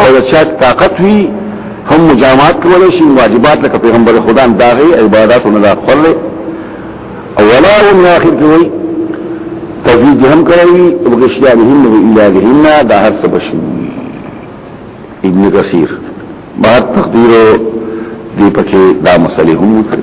او د چا طاقت وي هم مجامات کولای شي واجبات لکه پیغمبر خدا داغه عبادت نه دا خپل اولا او اخر کې وي تزيد هم کوي او غشيانهم و الههم دا هر څه بشي ابن کثیر بعد تقدیر دی پکې دا مسلې هم وکړي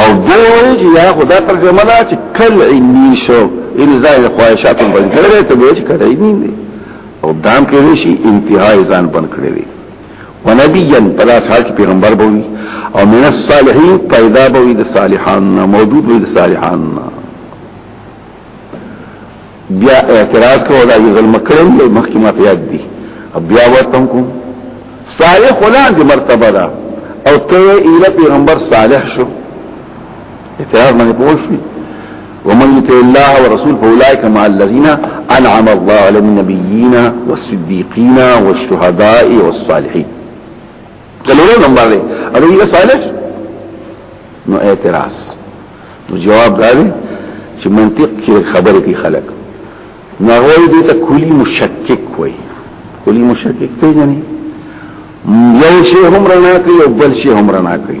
او دوی چې یا خدا ترجمه دا چې کل عینی شو ان ځای خواهشات باندې کړی ته به چې کړی نه او دام کې شي انتهای ځان بن کړی وي ونبيا پدا سال پیغمبر بوي او من الصالحين پیدا بوي د صالحان موجود وي د صالحان بیا اعتراض کوو دا یو ظلم کړم له مخکې ما پیاد دي بیا ورته کوم صالح ولان دي مرتبه ده او ته اله پیغمبر صالح شو اعتراض باندې پوښي ومن يطع الله ورسوله فاولئك مع الذين انعم الله عليهم من النبيين والصديقين والشهداء والصالحين څلور نمبر دی او یو صالح نو اعتراض نو جواب دا دی چې منطق کې خبرې کوي خلک نو هغه دې ته کلی مشکک وای کلی مشکک ته ځنی یو شی هم رڼا کوي او بل شی هم رڼا کوي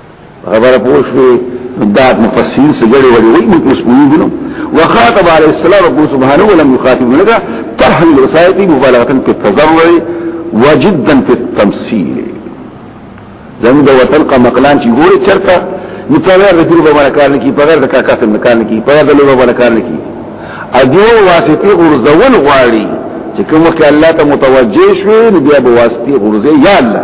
خبر پوښوي دا مفسرین سجړې وړي وي موږ اوس پوهیږو وخاطب علی السلام رب سبحانه ولم يخاطب لك طرح الرسائل مبالغه في التضرع وجدا في التمثيل زموږ د وطن کا مقلان چې ګوري چرته نو په غیر د پیرو باندې کار نه کی په غیر د کاکا سم کار نه کی په غیر د لوبو باندې کار نه کی اجو واسطه غرزول غواړي چې کوم وخت الله ته متوجه شوي نو بیا به واسطه غرزه یا الله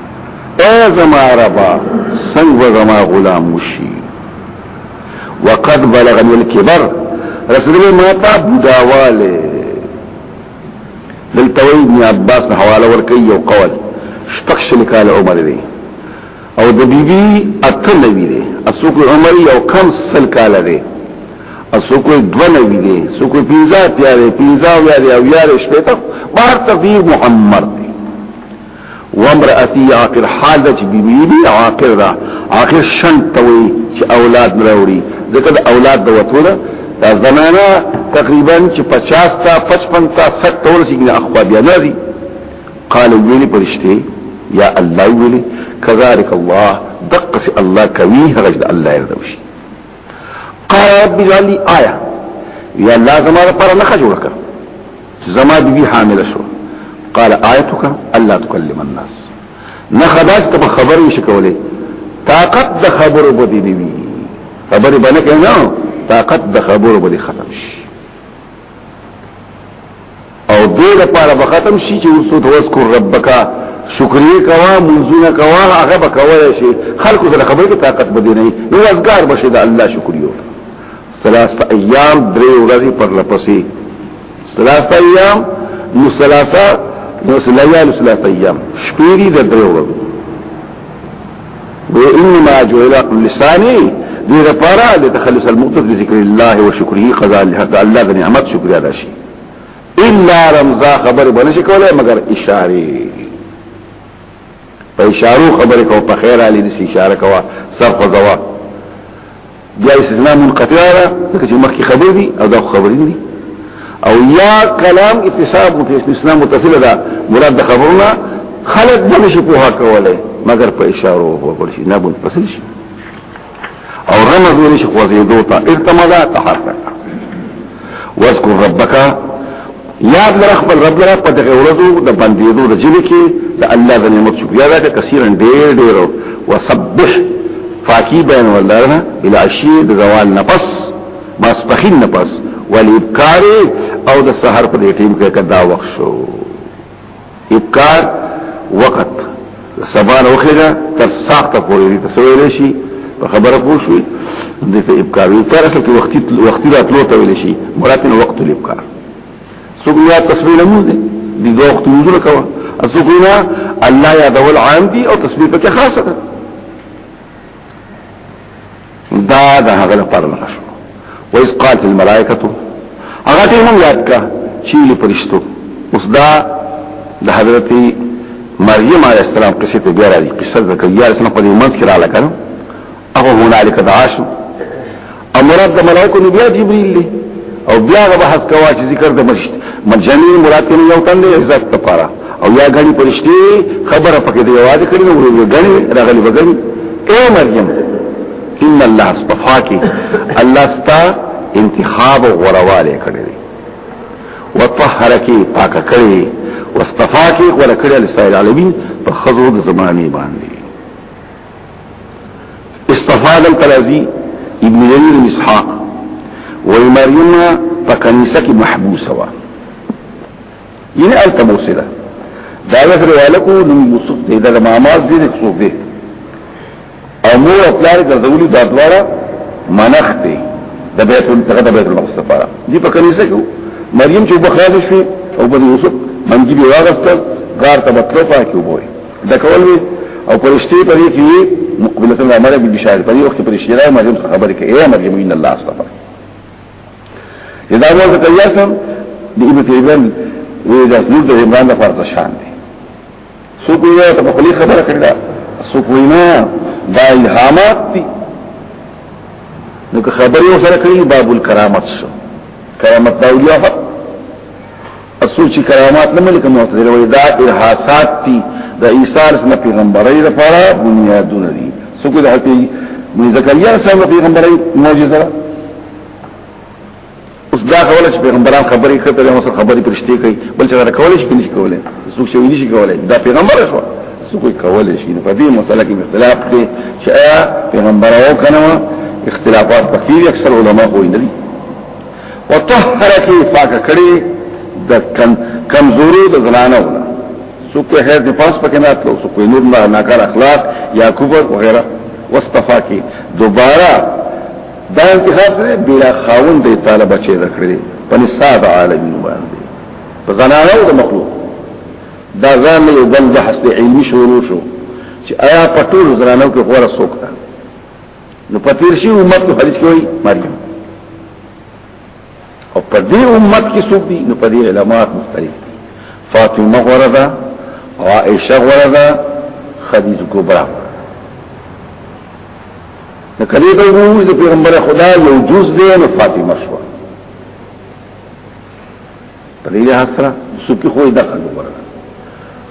اے زما ربا سنگ و زما غلام وشی وقد بلغنی الكبر رسول ما تا بداواله دلته ابن عباس نه حواله ورکي یو قول شپکشل کال عمر دی او د بیبي اته نبی دی اسوک عمر یو کم سل کال دی اسوک دو نبی دی اسوک پیزا تیارې پیزا ویارې او یارې شپته بار تفیر محمد وامرأتی عاقر حال دا چې بیبی بی عاقر دا عاقر شن توی چې اولاد نراوړي ځکه د اولاد د وتو دا دا زنانا تقریبا چې 50 تا 55 تا 60 تور شي نه اخوا بیا نه دي قال ویلی پرشته یا الله ویلی کذالک الله دقس الله کوي هغه د الله يرضوشي قال رب اجعل لي آية يا الله زما لپاره نه جوړ کړ زما بي حامل شو قال آيتك الا تكلم الناس نه خداس ته خبر نشي کولای طاقت د خبرو بدی نیوی خبرې باندې کنه طاقت د خبرو بدی ختم شي او دې لپاره به ختم شي چې اوس ته وذكر ربک شکرې کوا منځونه کوا هغه به کولای شي خلکو سره خبرې ته طاقت بده نه نو وزګار بشي د الله شکریو ثلاثه ایام درې ورځې پر لپسې ثلاثه ایام نو ثلاثه نو ليال ثلاثه ایام شپې دې درې ورځې وانما جعل لساني دې لپاره د تخلص المقتصد ذکر الله وشکره قضاء الله تعالی د نعمت شکر ادا شي الا رمزا خبر بنش کوله مگر اشاره په اشارو خبر کو په خیر علی د اشاره کوا سر خزوا بیا استثناء منقطع را ځکه چې مخکې خبر دي او دا خبر دي او یا کلام اتصاب په استثناء متصل ده مراد خبرونه خلق بنش په هکوله مگر په اشارو په پرشي نه بن پسل شي او رمز ویل شي خوځېدو ته ارتمزا تحرک واذكر ربك یاد لره خپل رب لره په دغه ورځو د بندیدو د جلی کې د الله د نعمت شکر یاد کړه کثیرا ډېر ډېر وسبح فاکی بین ولرنا الى عشی د زوال نفس بس بخیل نفس والابکار او د سحر په ټیم کې کدا وخت شو ابکار وقت سبان وخیدا تر ساخت پورې دي تاسو ویل شي په خبره پوه شئ د ته ابکار یو تر اصل کې وختي وختي راتلو ته ویل شي مراتب وقت الابکار سګیا تسبیح لمو دي دي دوه وخت وزر کوا سګیا الله یا دول عام دي او تسبیح په خاصه ده دا د هغه لپاره نه شو وایس قالت الملائکه هغه ته موږ یاد کا چې لپرشتو اوس دا د حضرت مریم علیه السلام قصه ته بیا راځي قصه د کیا سره په دې منځ کې را لګره او هنالک دعاش او مراد د ملائکه نبی جبرئیل دی او بیا غو بحث کوا چې ذکر د مرشد مجنی مراد یې یو تن دی عزت لپاره او یا غني پرشتي خبره پکې دی واده کړی نو وی غني راغلی بغني اے مریم ان الله اصطفاکی الله ستا انتخاب غورواله کړی دی وطهرکی پاک کړی واصطفاکی غور کړی لسائر العالمین په خزو د زمانه باندې استفاد التلازی ابن جریر مسحاق ومریم په کنیسه کې محبوسه وه یعنی الته موسی ده دا یې روالکو نو یوسف دې د ماماز دې څوک دې او مور خپل ګرځولي دا دواړه منخ دې د بیت التغه د بیت المقدس لپاره دې په کنيسه کې مریم چې بخاله شي او بن یوسف منځي به واغسته غار ته بتلو پاکي وبوي دا کول وي او پرشتي پرې کې مقبلتن عمره بالبشاره پرې وخت پرشتي راي مریم سره خبرې کوي اے مریم ان الله استغفر اذا موت قياسا دي ابن تيمين وإذا سجود عمران ده فرض شان دي سوق وينا تفقلي خبرة كده سوق وينا دا الهامات دي نو که خبري وسره کړی باب الكرامت شو کرامت دا اولیاء سوچ کرامات نه ملک معتزله وای دا ارهاسات دي د عیسی اسلام پیغمبري لپاره بنیادونه دي څو کې د حتی مې زکریا اسلام پیغمبري معجزه ده اوس دا کوله چې پیغمبران خبرې کړې او سره خبرې پرشته کوي بل چې دا کوله شي پنځه کوله څوک چې ویلي شي کوله دا پیغمبر شو څوک کوله شي په دې مسله کې اختلاف دی چې پیغمبر او کنه اختلافات پکې اکثر علما کوي وطهرت پاک کړي د کمزوري د زنانه ولا سو په هر د پاس پکې نه تلو سو په نور نه ناکار اخلاق یا کفر وغیرہ واستفا کې دوباره دا انتخاب دی بیا خاون دی طالب بچی رکړي په نصاب عالمین باندې په زنانه او د مخلوق دا ځان یو بل بحث علمي شروع شو چې آیا په ټول زنانو کې غوړه سوکته نو په تیر شي امت کې حدیث کوي مریم او په دې امت کې څوک دي نو په دې علماء مختلف دي فاطمه غرضه عائشه غرضه خدیجه کبرا نو کله به وو چې پیغمبر خدا یو جز دی نو فاطمه شو په دې لحاظ سره سکی خو یې دخل وګورل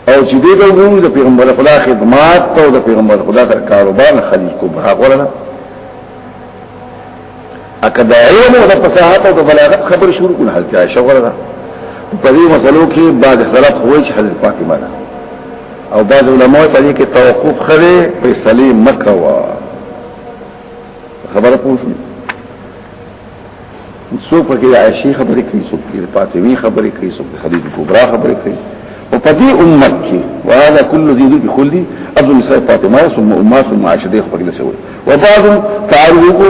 او چې دې ته وګورو د پیغمبر خدا خدمات ته او د پیغمبر خدا تر کاروبار خلیل کبرا غوړل اکه د علم او د فصاحت او د بلاغت خبر شروع کړه حضرت عائشہ غوړل په دې مسلو کې بعد اختلاف هوی چې حضرت فاطمه ده او بعض علماء په دې کې توقف خره په سلیم مکوا خبره پوښتنه څو پکې د عائشې خبرې کوي څو پکې د فاطمه خبرې کوي څو د خدیجه کبرا خبرې کوي او په دې امت کې وهذا كل ذي ذي بخلي ابو نساء فاطمه ثم امه ثم عائشه دې خبرې لسوي وبعض تعرضوا کو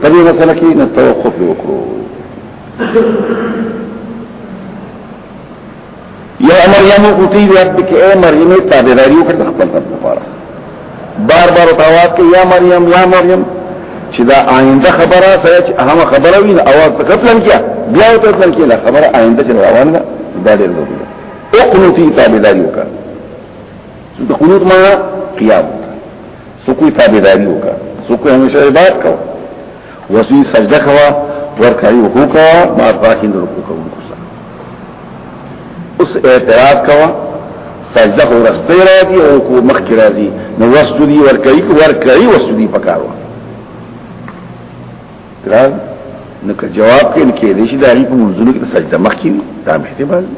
ته دې مثلا کې نه توقف وکړو یا مریم اوتی بی ربک اے مریم تابعداری وکړه د خپل رب لپاره بار بار تاوات کې یا مریم یا مریم چې دا آینده خبره سره چې اهم خبره وي اواز په کتلن کې بیا ته کتلن کې لا خبره آینده چې روانه دا ډېر ضروري ده او قنوتی تابعداری وکړه د قنوت معنا قیام سو کوئی تابعداری وکړه سو کوئی همیشه عبادت کوه وسوی سجده کوا ورکعی وکو کوا ما باقی در رکو کوا اس اعتراض کوا سجده خو رسته را دی او کو مخ کی را دی نو وسو دی ورکعی کو ورکعی وسو دی پکارو تران نو که جواب کې کې دې شي دا غي په منځونو کې سجده مخ کې دا مهته باندې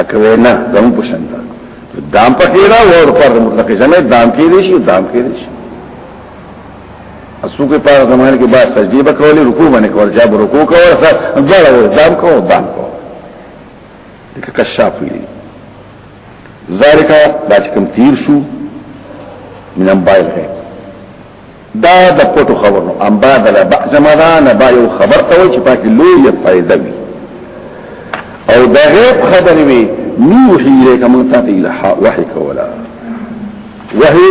اکوي نه زمو پښنده دام پکېرا ور پر مطلق جنې دام کې دي شي دام کې دي شي اسو کې په زمانه کې بعد سجدي وکولې رکوع باندې کول جاب رکوع کول سر ځړ ور دام کو دام کو لکه کشاف وی ذالک دا چې کوم تیر شو من امبایل ہے دا د پټو خبرو امبا د لبا جمالا نبا یو خبر ته وي چې پاکي لوی فائدہ وي او د غیب خبر وي نوحي الیک من تاسو الہ وحی کولا وحی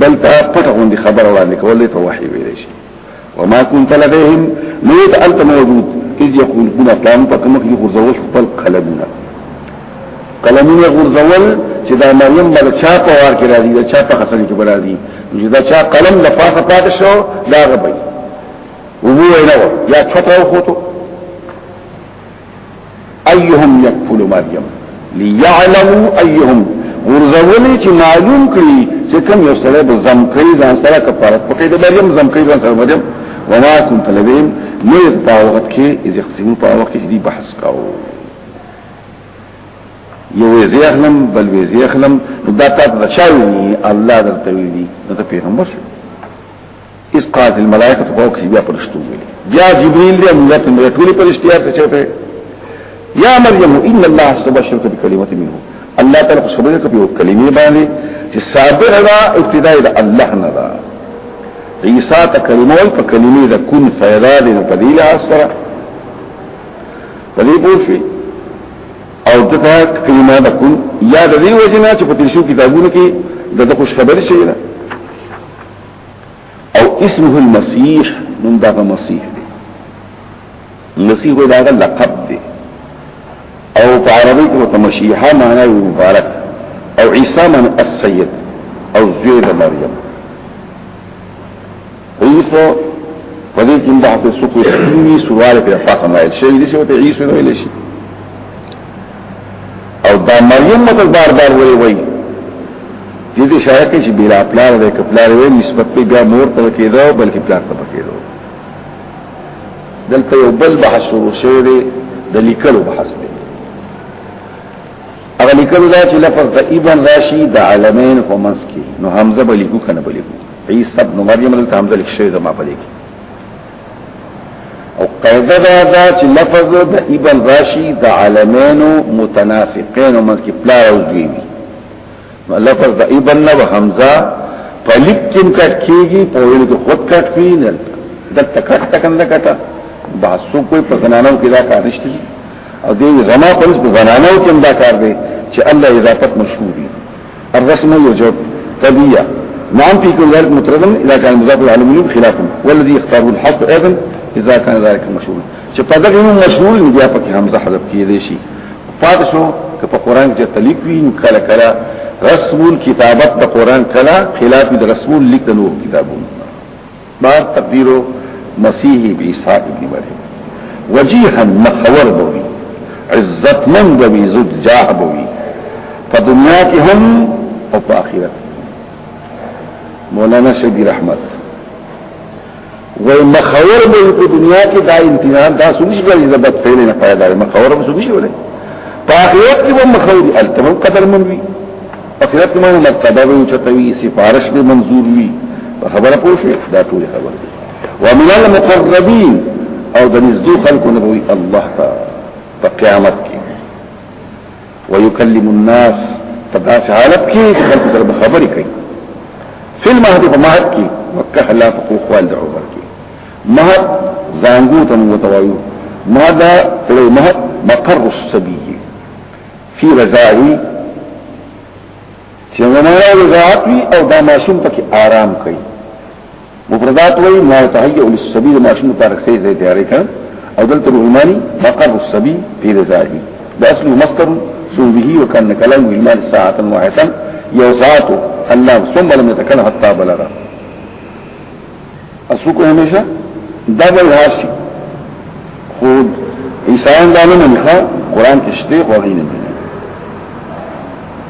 بل تا پټه غوندي خبر وړاندې کولې ته وحی ویل شي وما كنت لديهم نوت انت موجود اذ يقول كنا قام فكما يخرجوا خپل قلبنا قلمونه غورځول چې دا مریم بل چا په وار کې راځي دا چا په خسن کې راځي چې دا چا قلم د پاسه پاتې شو دا غبي وګو نه و یا فتره وخته ايهم يكفل مريم ليعلموا ايهم ورزولي چې معلوم کړي چې کوم یو سره د زم کوي ځان سره کفاره پکې د مریم زم کوي ځان سره مریم وما كنت لديهم نه په وخت کې اذا قسمو په وخت کې دې بحث کاوه یو ویزه اخلم بل ویزه اخلم دا تاسو د چاوي الله درته ویلي نو ته پیغمبر شو اس قات الملائکه فوق بیا پرشتو ویلي یا جبرئیل دی موږ ته موږ ټول پرشتیا څه چوته یا مریم ان الله استبشرک بکلمه منه الله تعالی خبرې کوي او کلمې باندې چې صادره را ابتدای د الله نه را عیسی ته کلمه او په کلمې د کن فیضا دې په دې لاسره په دې پوه شوي او دغه کلمه د کن یا د دې وجنه چې په تیر شو کتابونو کې دغه خوش خبر شي نه او اسمه المسيح نوم دغه مسیح دی مسیح هو دغه لقب دی او په عربي کې ورته مشیحه معنی مبارک او عیسی معنی السید او زوی د مریم عیسی په دې کې د حافظ سوقي سنوي سوال په پاسه ما شي دي چې وته عیسی نو ویل شي او دا مریم مت بار بار وی وی دې دې شایع کې چې بلا پلان دې کپلار وی نسبت په بیا مور ته کېدو بلکې پلان ته کېدو دلته یو بل بحث شروع شوی دی د لیکلو بحث دی هغه لیکل دا چې لفظ د ابن راشي د عالمین په منځ کې نو حمزه به لیکو کنه به لیکو عیسی ابن مریم دلته حمزه لیک شوی زما په لیک او قاعده دا دا چې لفظ د ابن راشي د عالمین متناسقین او منځ کې پلا او دوی نو لفظ د ابن نه حمزه په لیک کې کټ کیږي په ویل کې خود کټ کیږي دلته کټ تکنده کټه باسو کوئی په زنانو کې دا کار نشته او دې زما په نسبت زنانه او کوم دا کار دی چې الله اضافت مشهور دي الرسم يوجب طبيعه نعم في كل ذلك مطردا اذا كان مضاف العالمين خلافه والذي يختاره الحق ايضا اذا كان ذلك مشهور چې په دغه نوم مشهور نه بیا پکې حمزه حذف کیدې شي پاتې شو که په قران کې تلیک وی کله کله رسمول کتابت د قران کله خلاف د رسمول لیک د نور کتابونو ما تقدیرو مسیح عیسی ابن مریم وجیها نخور بوی عزت من بوی زد جاه بوی په دنیا کې هم او په آخرت مولانا شبیر احمد وای مخور به په دنیا کې دا امتحان دا سونی شي چې زبد فعل نه پیدا مخور به سونی شي ولې په آخرت کې به مخور التمام قدر منوي اخرت مو مرتبه وي چتوي سفارش به منظور وي خبره پوښي دا ټول خبره ومن المقربين او د نزدو خلق نبوي الله تعالی په قیامت کې ويكلم الناس په داسې حالت کې چې خلق سره خبرې کوي فل مهد په مهد کې مکه لا په خوال د عمر کې مهد زانګو ته متوایو مهد سره مهد مقر السبیه فی رضائی چې زمانه رضاعت وي او دا ماشوم پکې آرام کوي مفردات وایي ما تهيئ للسبيل ماشوم لپاره څه ځای تیارې کړ او دلته علماني مقر السبي فی رضائی دا اصل مصدر سو به وکانه کلام المال ساعه واحده یو ساعت الله ثم لم يتكلم حتى بلغ اسو کو همیشه دا به راشي خو عیسایان دا نه مني قرآن کې شته خو غي نه مني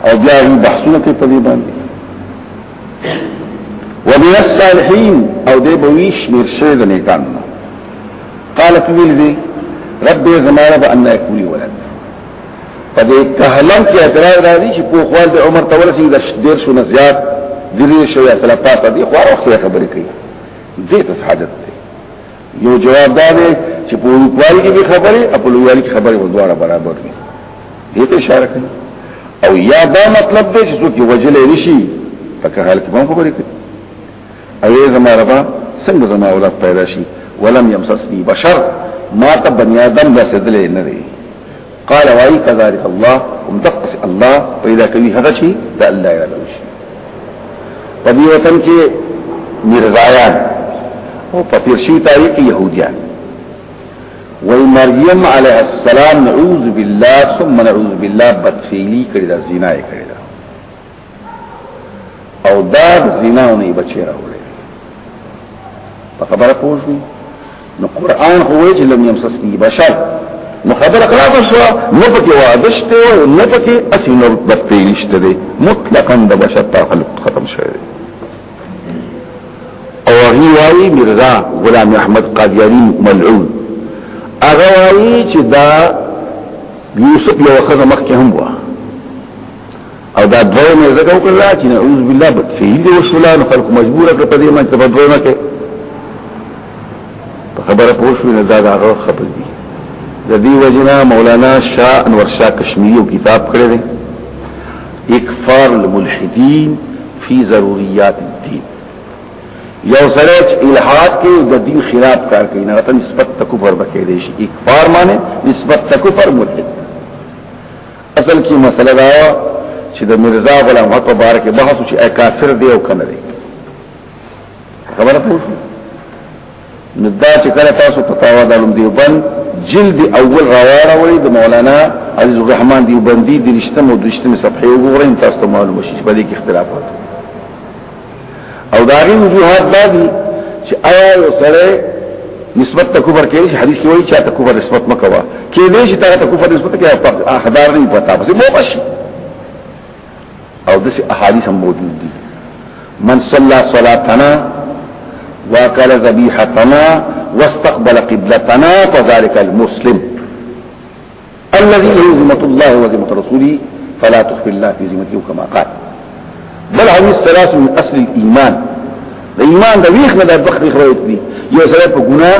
او بیا یې بحثونه کوي په دې باندې ومن الصالحين او دې بويش مرشد نه کان قالت ویل دي رب زماره بان يكون ولد په دې کهلم کې اعتراض راځي چې په خپل د عمر تور سي د ډیر شو نه زیات د دې شو یا سره پاتې دي خو هغه څه خبرې کوي دې ته حاجت دی یو جواب دا دی چې په خپل کې به خبرې خپل ویل کې خبرې ودواړه برابر دي دې ته اشاره کوي او یا دا مطلب دی چې څوک وجلې نشي په کهل کې هم خبرې کوي اي زما ربا څنګه زما اولاد پیدا شي ولم يمسسني بشر ما ته بني ادم رسیدلې نه دی قال واي كذلك الله هم تقص الله پیدا کوي هغه شي دا الله اراده وشي په دې وطن کې مرزایان او په تیر شي تاریخ يهوديان وای مریم علیه السلام نعوذ بالله ثم نعوذ بالله بدفعلی کړی دا زنا یې کړی او دا زنا نه بچی راوړي په خبره پوښتنه نو قران هو چې لم يمسسني بشر نو خبره خلاص شو نه پکې وادشته او نه پکې اسی نو د پیلشته دي مطلقاً د بشر په خلق ختم شوی او هی وايي مرزا غلام احمد قادیانی ملعون هغه وايي چې دا یوسف یو خزه مخکې هم وه او دا دوه مې زګه وکړه چې اعوذ بالله فعل دی وسولان خلق مجبور کړ په دې باندې په دوه نه کې خبره پوښوي نه دا هغه خبر دي د دې وجنا مولانا شاه انور شاه کشمیری کتاب کړی دی اکفار الملحدین فی ضروریات الدین یو سره چې الحاد کې د دین خلاف کار کوي نه ته نسبت تکفر بکې دي شي اکفار معنی نسبت تکفر ملحد اصل کې مسله دا چې د مرزا غلام حق مبارک بحث چې کافر دی او کنه دی خبره پوه نو دا چې کله تاسو په تاوا د علم دیوبند جلد اول روانه وي د مولانا عزیز الرحمن دیوبندی د رښتمو د رښتمو صفحه وګورئ تاسو ته معلومه شي چې په دې کې اختلافات او داغي وجوهات دا دي چې آیا یو سره نسبت ته کفر کې شي حدیث کې وایي چې ته کفر نسبت مکوا کې دې چې ته کفر نسبت کې احدار نه پتا پس مو بشي او د احادیث هم موجود دي من صلى صلاتنا وقال ذبيحتنا واستقبل قبلتنا فذلك المسلم الذي له ذمة الله وذمة رسوله فلا تخفي الله في ذمته كما قال بل هذه الثلاث من أصل الإيمان الإيمان ده ويخ ده بخري خريط بي يو سبب په ګناه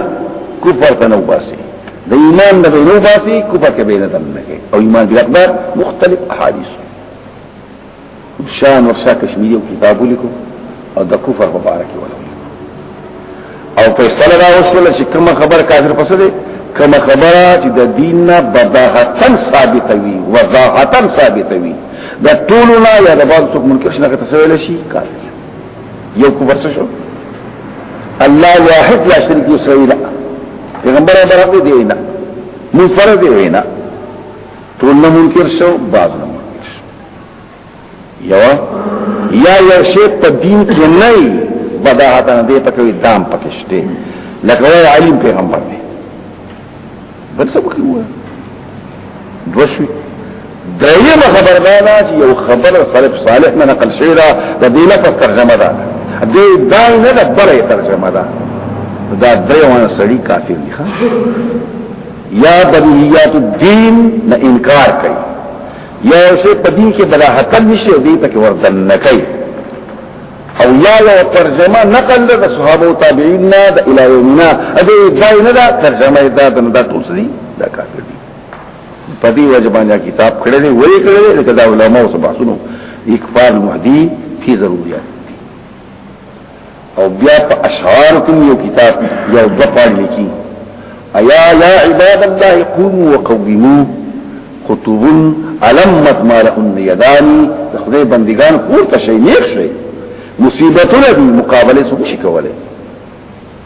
کفر ته نو باسي د ایمان نه نو باسي کفر کې بینه دم نه او ایمان بل اقدار مختلف احادیث شاه نور شاه کشمیری او کتاب ولیکو او د کفر په اړه کې ولیکو او فیصله دا وشول چې کوم خبر کافر پس دی کوم خبره چې د دین نه بداحتن ثابت وي وضاحتن ثابت وي د ټولو نه یا د بعض څوک منکر شنه تسویل شي کافر یو کو بس شو الله واحد لا شريك له سوي لا پیغمبر برابر دی نه منفرد دی نه ټول منکر شو بعض نه یو یا یو شی په دین کې نه وي بداهت نه دی پکې دام پکې شته لکه وای علم پیغمبر دی بل څه پکې وای دوشوي دریم خبر دا ده چې یو خبر سلف صالح نه نقل شوی دا د دې لفظ ترجمه ده دې دا نه ده بلې ترجمه ده دا دریوان سړی کافر دی ښا یا بدیهیات الدین نه انکار کوي یا یو څه په دین کې بلا حق نشي دی پکې وردن نه کوي او یا یو ترجمه نقل د صحابه او تابعین نه د الاینا دې دای نه دا ترجمه دا د دا توسري دا کافر دي په دې وجبانه کتاب کړه دې وې کړه دې کدا علماء او صباحونو اکفار مهدی فی ضروریات او بیا په اشعار کې یو کتاب یو د پاڼې لیکي ایا یا عباد الله قوموا وقوموا خطوب علمت ما لهن یدانی خدای بندگان پورته شي نیک شي مصیبتونه دي مقابله سو شي کوله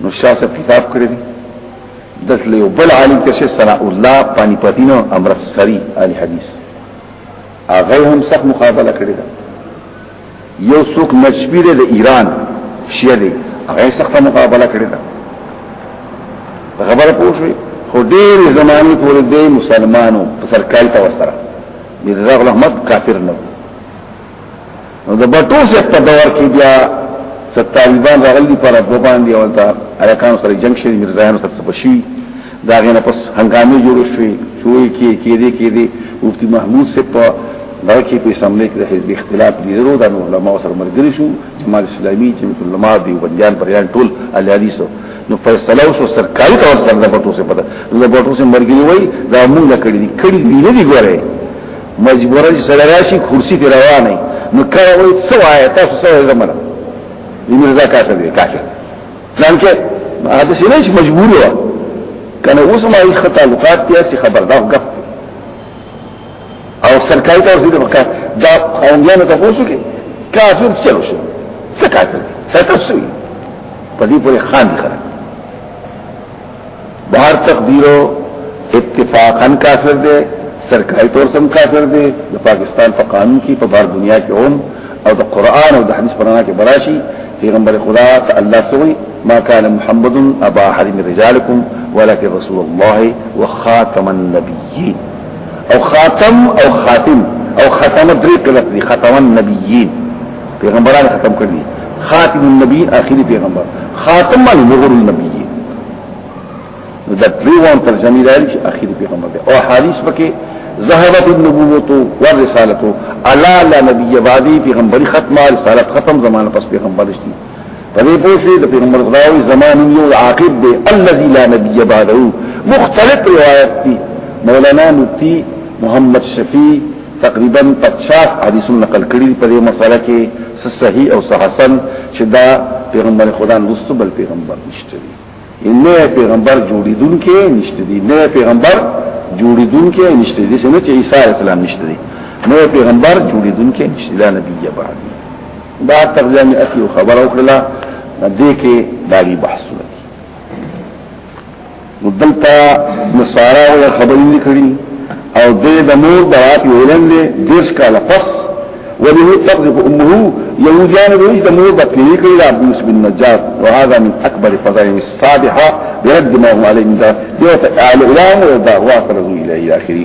نو شاه صاحب کتاب کړی دی دلته یو بل عالم کې شیخ ثنا الله پانی پدینو امرخسری علی حدیث هغه هم سخت مقابله کړی ده یو څوک نشبی دی د ایران شیعه دی هغه سخت مقابله کړی ده خبره پوښوي خو ډېر زمانی پورې د مسلمانانو سرکای ته وسره د رحمت کافر نه نو د بټو سیب په دور کې بیا ستالیبان راغلی پر ابو باندې او تا الکان سره جنگ شری مرزایان سره سپشي دا غنه پس هنګامي جوړ شوې شوې کې کې دې کې دې مفتی محمود سیب په دا کې په سملې کې د حزب اختلاف دي ضرور د علماء سره مرګري شو جماعت اسلامي چې علماء دي وبنجان پریان ټول علي حدیثو نو فیصله اوس سرکاري تور سره د بټو سیب په د بټو سیب مرګري وای دا مونږ کړی دي کړی دي نه دي ګوره مجبورا چې سره راشي کرسي په روانه نو کله وای څو آیات تاسو سره زمره مرزا کاته دی کاته ځان کې هدا شي نه مجبور و کنه اوس ما یې خطا لقات سیاسي خبردار غف او سرکای ته اوسې د دا قوميان ته پوسو کې کافر چلو شي څه کافر څه تاسو په دې پورې خان خره بهر تقدیرو اتفاقا کافر دی سرکای طور سم کافر دی د پاکستان په قانون کې په بار دنیا کې هم او د قران او د حدیث پرانا کې براشي پیغمبر خدا ته الله سوی ما كان محمد ابا احد من رجالكم ولكن رسول الله وخاتم النبيين او خاتم او خاتم او ختم درې کلک دي ختم النبيين پیغمبران ختم کړی خاتم النبی اخیری پیغمبر خاتم المغر النبی د دریوان ترجمه لري چې اخیری پیغمبر دی او حدیث پکې ذهبت النبوت والرسالت الا لا نبی بعدی پیغمبر ختمه رسالت ختم زمانه پس پیغمبر شي په دې پوښتنه د پیغمبر خدای زمانه یو عاقب دی الذي لا نبی بعده مختلف روایت دي مولانا مفتی محمد شفیع تقریبا 50 حدیثونه نقل کړي په دې مسله کې صحیح او حسن چې دا پیغمبر خدا نوستو بل پیغمبر نشته دی نه پیغمبر جوړیدون کې نشته دی نه پیغمبر جوړیدون کې نشته دی څنګه چې عیسی اسلام نشته دی نه پیغمبر جوړیدون کې نشته دی نبی بعد دا ترجمه اخی خبر او کړه دې کې داغي بحث دلته نصارا او خبرې لیکلي او د د مور د واټ ویلن دي دیش کال پس ولې تقذف امه يوجان به د مور د پیری کړی د ابو بن نجار او هذا من اکبر فضائل الصالحه برد ما هو عليه من ذا يوت اعلان او دا واقع له الى اخره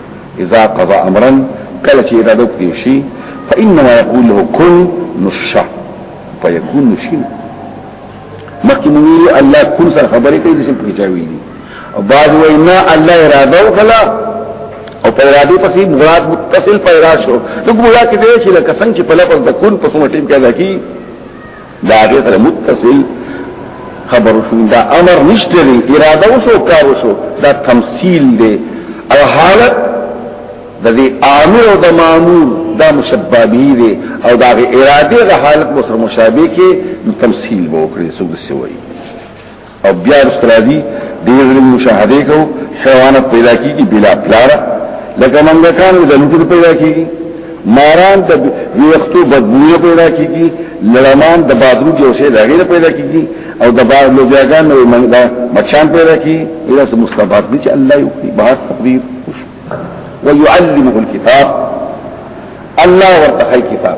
اذا قضى امرا کله چې اراده کوي شي فانما يقول له كن نشا فيكون نشين مخکې موږ الله کن سره خبرې کوي چې په چا ویلي او بعد وینا الله اراده وکړه او په اراده پسې مراد متصل پیدا شو نو ګویا کې دې چې لکه څنګه چې په لفظ د کن په کوم ټیم کې ځکه دا هغه سره متصل خبر شو دا امر نشته دی اراده وسو کار وسو دا تمثيل دی او حالت د دې امر او د معمول دا مشبه به دی او دا غي اراده غ حالت مو سره مشابه کې تمثيل به وکړي څه وسوي او بیا استرادی دې غلي مشاهده کو حیوانات پیدا کیږي بلا پلار لکه منګکان د لوټر پیدا کیږي ماران د ویختو بدبوې پیدا کیږي لړمان د بادرو جو شی د غیر پیدا کیږي او د بار لوګیاګان نو منګا مچان پیدا کیږي دا سم مستبات دي چې الله یو کی بهر تقدیر ويعلمه الكتاب الله ورته کتاب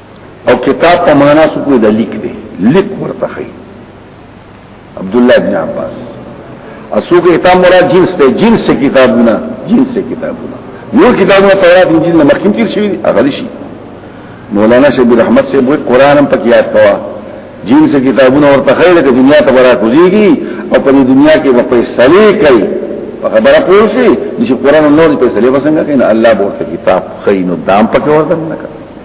او کتاب په معنا څه کوی د لیک دی لیک ورته خي عبد الله ابن عباس اسو کې کتاب مراد جنس ته جنس کتابونه جنس کتابونه نور کتابونه تورات انجیل نه مخکې تیر شوی هغه شي مولانا شبیر احمد سے وی قران هم پکې یاد کوا جنس کتابونه ورته خیر د دنیا ته برا کوزيږي او په دنیا کې په فیصله کوي په خبره پوه شي چې قران نور په فیصله وسنګ کوي الله به ورته کتاب خیر نو دام پکې ورته نه کوي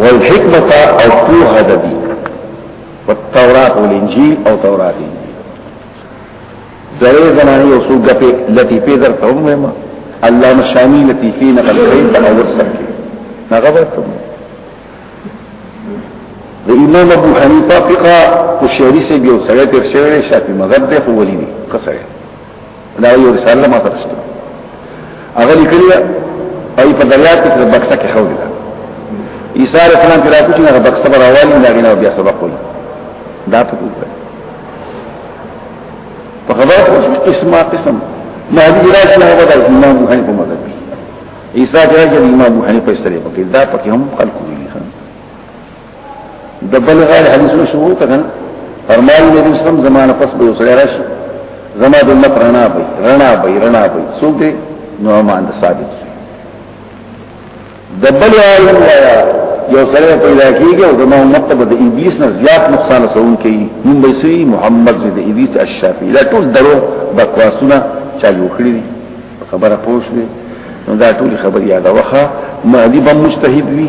والحکمت او پوه د دې په تورات او انجیل او تورات انجیل زره زمانی او سو غپه لطیفه در ته مهمه الله مشانی لطیفه نقل کړي په اور سر کې هغه ورته د امام ابو حنیفه فقہ او شعری سے یو سره تر شعر شافعی مذهب ده خو ولینی قصره دا یو رساله ما ترسته هغه لیکلی او په دریاب کې د بکسه کې خوري عیسی علیه السلام کې راکوټي هغه بکسه به راوالي دا غنه بیا سبق وایي دا په کومه په خبره خو اسما قسم ما دې راځي هغه د امام ابو حنیفه مذهب عیسی راځي امام ابو حنیفه سره په کې دا پکې هم خلق ویلي دبل غیر حدیث مشهور کنا فرمایي نبی صلی الله علیه وسلم زمانه پس به وسره راشي زما د امت رڼا به رڼا به رڼا به څوک دی نعمان د ثابت دبل عالم وایا یو سره پیدا کیږي او زما امت ته د ابلیس نه زیات نقصان رسون کوي نن به سي محمد د ابلیس الشافعي دا ټول درو بکواسونه چا جوړ کړی دي خبره پوښتنه نو دا ټول خبر یاده وخه مهدی به مجتهد وي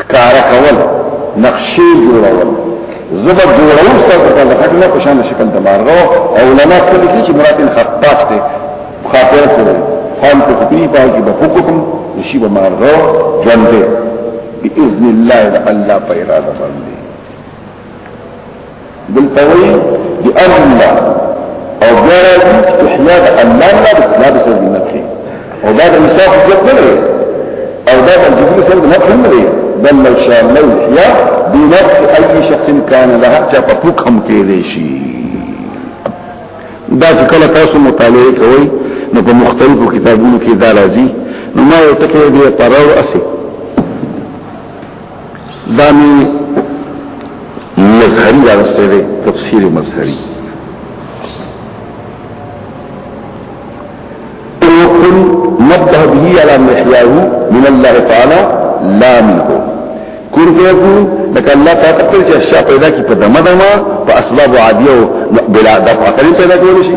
ښکارا کول نقشې جوړول زبر جوړول سره په دغه حق نه په شان شکل دمار راو او علماء څه لیکي چې مراد ان خطاط ته خاطر سره خان ته کوي په کې به حکم شي به مار راو ژوند باذن الله الله په اراده باندې دلتوي بأمر الله او بيارا دي احياء الله الله بس لا بس بالنفخ او بعد المساق جد نلي او بعد الجبريل سنة بنفخ نلي بل لو شاء الله احياء بنفخ اي شخص كان لها چاپا پوک هم کېدې شي دا چې کله تاسو مطالعه کوئ نو په مختلفو کتابونو کې دا راځي نو ما یو ټکی دی پرور اسه دامی مظهری راغسته دی تفسیر مظهری وقل نبه به على محياه من الله تعالى لا منه كن فيكون لك الله تعالى تقول چې اشیاء پیدا کی په دمه دمه په اسباب عادیه بلا دفع کړي پیدا کولی شي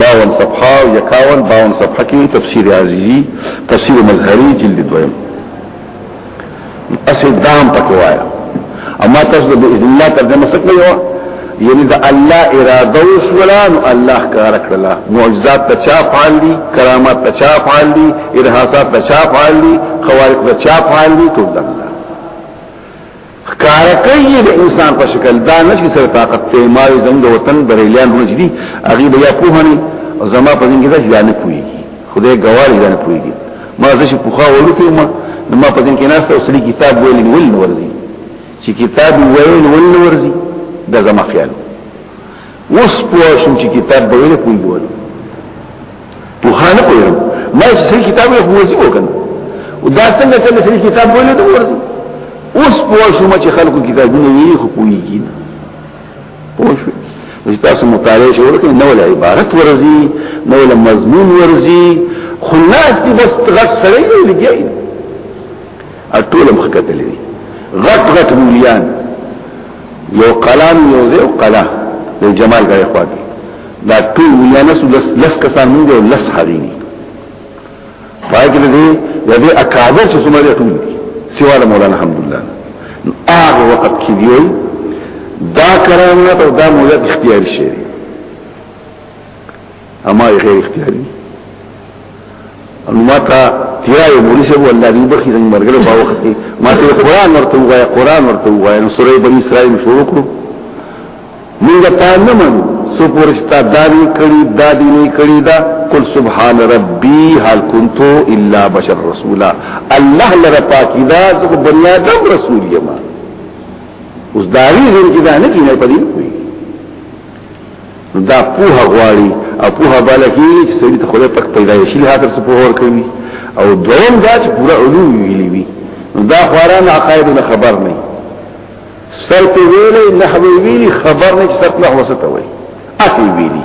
باون صفحه او یکاون باون صفحه کې تفسیر عزیزی تفسیر مظهری جلد دویم اسی دام پکې وایا اما تاسو به باذن الله ترجمه سکلی و یعنی دا الله اراده وسولا نو الله کار کړل معجزات ته چا فعال دي کرامات ته چا فعال دي ارهاصات ته چا فعال دي خوارق ته چا فعال دي ټول الله ښکار کوي د انسان په شکل دا نشي سره طاقت ته ما زموږ د وطن بریلیان ونه دي هغه بیا په هني زما په دین کې دا ځان کوي خدای ګواړي ځان کوي ما زه شي پوخا ولته ما ما په دین کې ناس او سړي کتاب ویل ول ورزي چې کتاب ویل ول ورزي دا زما خیال اوس پوه شم چې کتاب ویل کوي ول وخانه کوي ما چې سری کتاب یې ورځي وکړ دا څنګه چې سری کتاب ولې ته ورځي اوس په شو چې خلکو کتابونه یې خو پوي کین پوه شو چې تاسو مطالعه شو ورته نو له عبارت ورځي نو له مضمون ورځي خو ناس دې بس غټ سره یې لګي ټول مخ کتلې غټ غټ مليان یو قلم یو زیو قلم د جمال غړي خواږي دا ټول یا نسو لس کسان مونږ او لس حری دي پای کې دې د دې اکابر چې څومره دي ټول سوا د مولانا الحمدلله هغه وخت کې دی دا کرامت او دا مولا اختیار شي اما غیر اختیاري ما ته یا یو مولوی صاحب الله دې بخیر ان مرګره په وخت کې ما ته قرآن ورته وایي قرآن ورته وایي نو سورې بنی اسرائیل شروع کړو موږ ته نه منو سو پرشتہ دادی کړي دادی نه کړي دا قل سبحان ربي هل كنت الا بشر رسولا الله لرا پاکي دا ته بنی آدم رسول یما اوس داوی غیر کې دا نه کینه پدې دا پوها غواړي او پوها بالکې چې سړي ته خدای پک پیدا شي له هغه څه پوهور کوي او دویم دا چې پورا علوم ویلي وي دا خواران عقاید نه خبر نه سر په ویلې نحوی ویلي خبر نه چې سر په نحوه څه ته وایي اصلي ویلي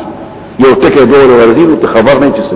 یو ټکی دوه ورځې ته خبر نه چې څه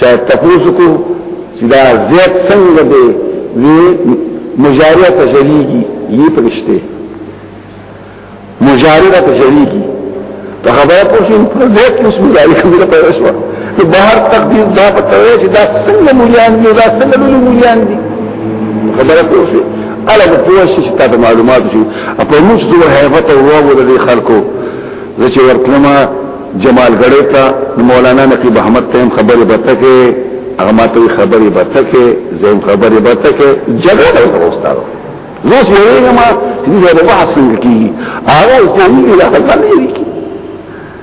چا تفوس کو چې دا زیات څنګه دی وی مجاریه تجلیږي یی پرشته مجاریه تجلیږي ته خبره پوښتنه په زیات اوس مجاریه کومه پیدا شو نو بهر تقدیر دا په توې چې دا څنګه مليان دي دا څنګه لولي مليان دي خبره پوښتنه الا په پوښتنه چې تاسو معلومات شي په موږ زو هیبت او وو د خلکو زه چې ورکلمه جمال غړې ته مولانا نقیب احمد ته خبرې به تکې هغه ماته خبرې به تکې زم خبرې به تکې جګړه ده استاد نو چې یې ما دې له بحث څنګه کی هغه ځاني له حسن لري کی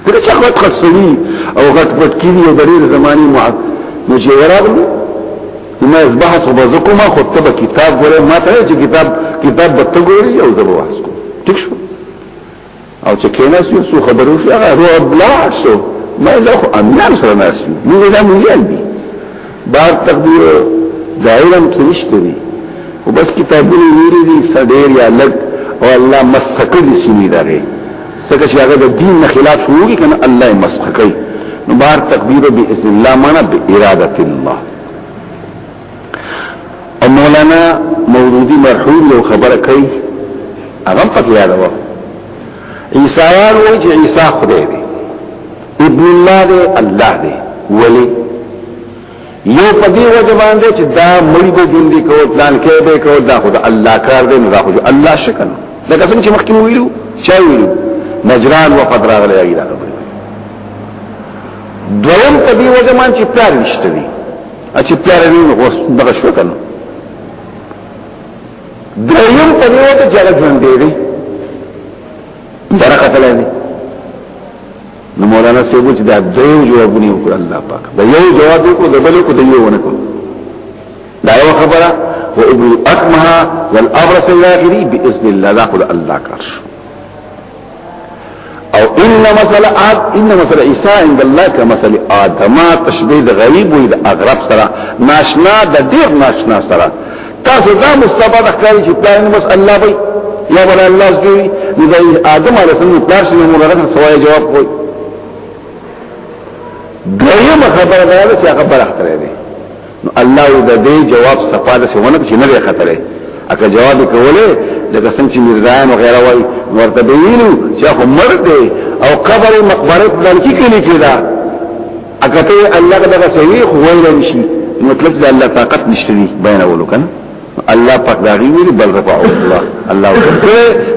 دغه څه وخت خصوي او غټ پټ کیږي د ډېر زماني مع نو چې ورغلو ما از بحث وبزکو ما خو ته کتاب ګوره ما ته چې کتاب کتاب به ته ګوري او زه به واسکو ٹھیک شو او چې کیناس یو څو خبرو شو هغه هو بلاسو ما زه خو امیان سره ناس یو موږ دا مليان دي بار تقدیر دایرم کې نشته دي او بس کتابونه ویری دي سړیر یا لګ او الله مسخکه دي سنی دغه څنګه چې هغه د دین نه خلاف شوږي کنه الله یې مسخکه نو بار تقدیر باذن الله معنا باراده الله او مولانا مورودی مرحوم یو خبره کوي هغه په یاد و عیسایان وایي چې عیسی خدای دی ابن الله دی الله دی ولی یو په دې وجه باندې چې دا مړي به ژوندې کول پلان کې به کول دا خو الله کار دی نه خو الله شکن دا څنګه چې مخکې ویلو چا ویلو نجران وقد راغلی دی دا دویم په دې وجه باندې چې پلان نشته دی چې پیار وي نو دغه شو کنه دریم په دې وخت چې هغه ژوند دی درکه تللی دی نو مولانا سیبو چې دا دیو جوابونه وکړ الله پاک دا یو جواب وکړ د بل کو د یو ونه کو دا یو خبره و ابن اکمها والابرس الاخری باذن الله دا خدای الله کار شو او ان مثل آد ان مثل عیسی عند الله كمثل آدم تشبيه د غریب وي د اغرب سره ناشنا د ډیر ناشنا سره تاسو دا مستفاد ښکاري چې پلان بس الله وي یا ولا الله زوی نو د آدم علیه السلام پلار شنو موږ غره سوال جواب کوي دغه خبره ده چې هغه برخه لري نو الله د دې جواب سپاده څه ونه چې نه دی خطرې اګه جواب کوله لکه څنګه چې مرزایان او غیره وای ورته ویلو چې هغه مرد او قبر مقبره دلته کې نه کیدا اګه ته الله دغه صحیح ویل نشي مطلب دا الله طاقت نشته دی بیانولو کنه الله پاک دا غي ویل بل رفع الله الله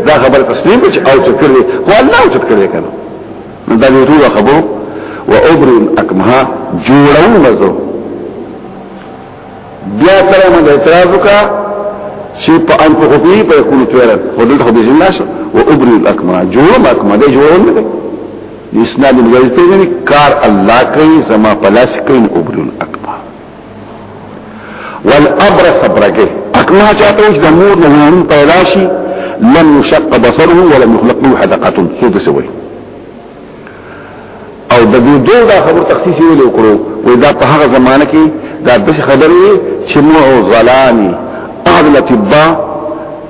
دا خبر تسلیم چې او څه کړی خو الله څه کړی کنه دا دې ټول خبرو و ابر الاکمه جوړو مزو بیا تر ما د اعتراض وکا چې په ان په خپل په کول تیر خو دلته خو بجن ناش و ابر الاکمه جوړو اکمه دې جوړو نه دې اسناد الوالدین کار الله کوي زما پلاس کوي ابر الاکمه والابرص برګه اکما چاته چې د مور نه ویني پیدا شي لم يشق بصره ولم يخلق له حدقه سود سوي او د دې دوه دا خبر تخصیص یې وکړو وې دا په هغه زمانہ کې دا د خبرې چې مو ظلامي اغلب طبا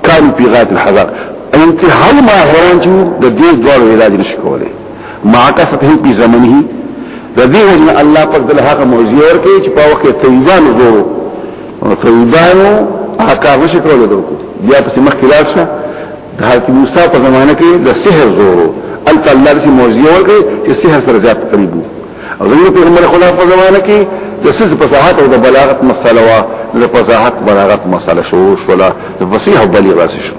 كانوا في غايه الحذر انتهاء ما هران چې د دې دوه علاج نشي کولای معاکسته په زمنه د دې وجه الله پاک دل هغه موضوع ورکړي چې په وخت تیزان وو او تیزانو احکام شي کول دو بیا په مخ کې راشه د حضرت موسی په زمانه کې د سحر زور ال تعالی دې موضوع ورکړي چې سحر سره زیات قریبو او زموږ پیغمبر خدا په زمانه کې د سز فصاحت او د بلاغت مسله وا د فصاحت بلاغت مسله شو شولا د فصیح او بلیغ راسي شو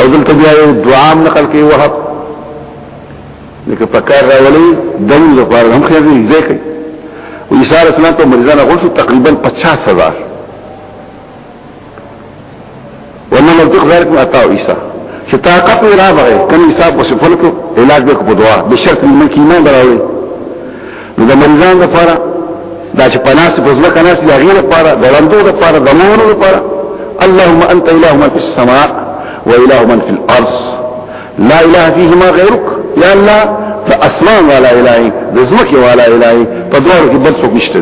او دلته بیا یو دعا هم نقل کوي وهب لکه پکار راولي دم لپاره هم خیر دی ځای کوي او عیسی علیه السلام ته مریضان غوښتل تقریبا 50000 ونن ارتق ذلك ما اتاو عیسی چې طاقت نه راغی کني عیسی په سفر کې علاج وکړو په دعا به شرط من کې ایمان دراوي نو د منځان لپاره دا چې پناست په ځل کناست د غیر لپاره د لندو لپاره د مونو لپاره اللهم انت اله من في السماء واله من في الارض لا اله فيهما غيرك يا الله فاسمان ولا اله ذمك ولا اله په دوه کې بل څوک نشته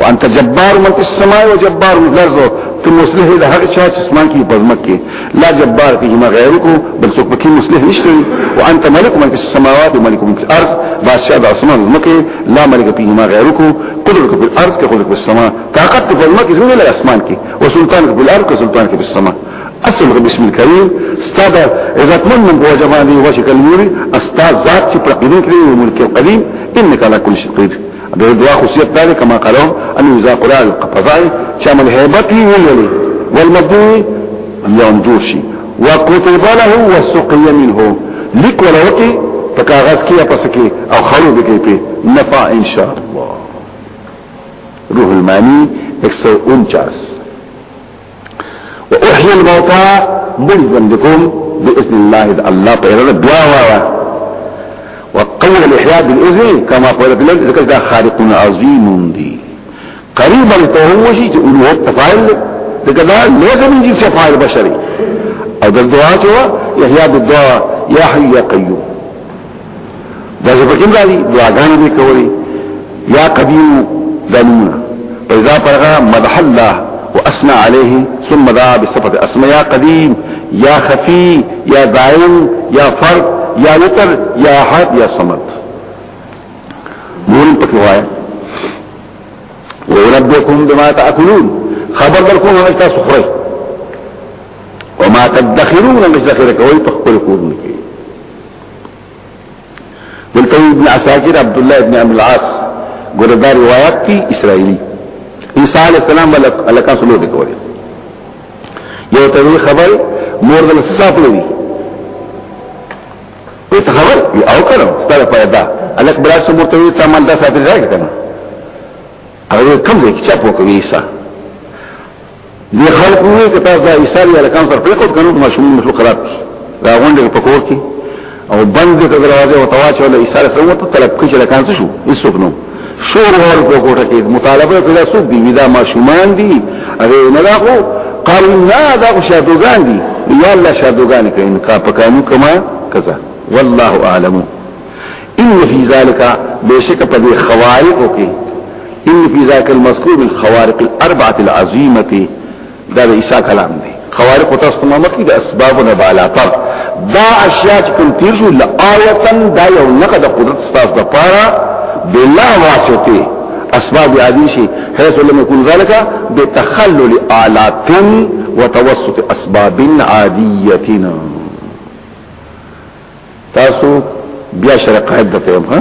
وانت جبار من في السماء وجبار من الارض ته مصلح د هغه چا چې اسمان کې پزمک کې لا جبار فيه ما غيركم بل څوک پکې مصلح نشته وانت ملك من في السماوات وملك من في الارض بادشاہ د اسمان زمکه لا ملك فيه ما غيركم قدرت في الارض كقدرت في السماء طاقت په زمکه کې زموږ له اسمان کې او سلطان في الارض كسلطان في السماء اصل بسم الكريم استاد عزت من من بوجه باندې وشکل نوري استاد ذات چې په قدیم کې ملک قدیم انك على كل شيء قدير د دوا خصوصیت دا دی کما قالو ان اذا قرا القفزاء چې عمل هيبت وی ویلې والمدي ينظر شي وكتب له وسقي منه لیک ولوتی په کاغذ کې یا پس کې او خړو به کې په نفع ان شاء الله روح المانی 149 واحيي الموتى مړي ژوند کوم باذن الله د الله په اراده دعا وایا وقوي الاحياء بالاذن كما قال بلال ذکر دا خارق عظيم دي قريبا ته هو شي چې اولوه تفاعل ذکر دا ليس من جنس فاعل بشري او د دعا ته يحيى بالدعاء يا حي يا قيوم دا چې په کوم راځي دعاګانې به کوي یا قدیم دنونه اذا فرغ مدح الله واثنى عليه ثم دعا بصفه اسماء يا قديم يا خفي يا دائم يا فرد يا وتر يا احد يا صمد نور پکې وایي وينبئكم بما تاكلون خبر درکو نه تاسو خورئ وما تدخرون مش ذخیره کوي په خپل کورونو کې دلته ابن عساکر عبد الله ابن عمرو العاص ګردار روایت کی اسرائیلی عیسی علیہ السلام ولکان سلو دې کوي یو ته خبر مور دل صاحب لوي په خبر او کړه ستاره پیدا الک بلا سو مرتوی ته مال دا ساتي راځي کنه هغه کم دی چې په کوي عیسی دي خلق وي چې تاسو دا ایثار یا رقم سره پریکوت کنو ماشوم مخلوق خراب کی دا غونډه په کور کې او بند ته دروازه او تواچ ولا ایثار سره وته طلب کې چې رقم شو هیڅوک نو شور ور په کوټه کې مطالبه کړه څوک دی دا ماشومان دي هغه نه دا خو قالو نه دا خو شادوغان دي یا الله شادوغان کې انکار پکانو کما کذا والله اعلم ان فی ذلک بیشک په دې خوارق کې ان فی ذلک المذکور من خوارق الاربعه العظیمه دا د عیسی کلام دی خوارق تاسو ما مخکې د اسباب نه بالا پر دا اشیاء چې کوم تیر شو لآیتن دا یو نقد قدرت ستاسو د پاره بلا واسطه اسباب عادی شي حيث لم يكن ذلك بتخلل آلات وتوسط اسباب عادیتنا تاسو بیا شرع قائد دته یم ها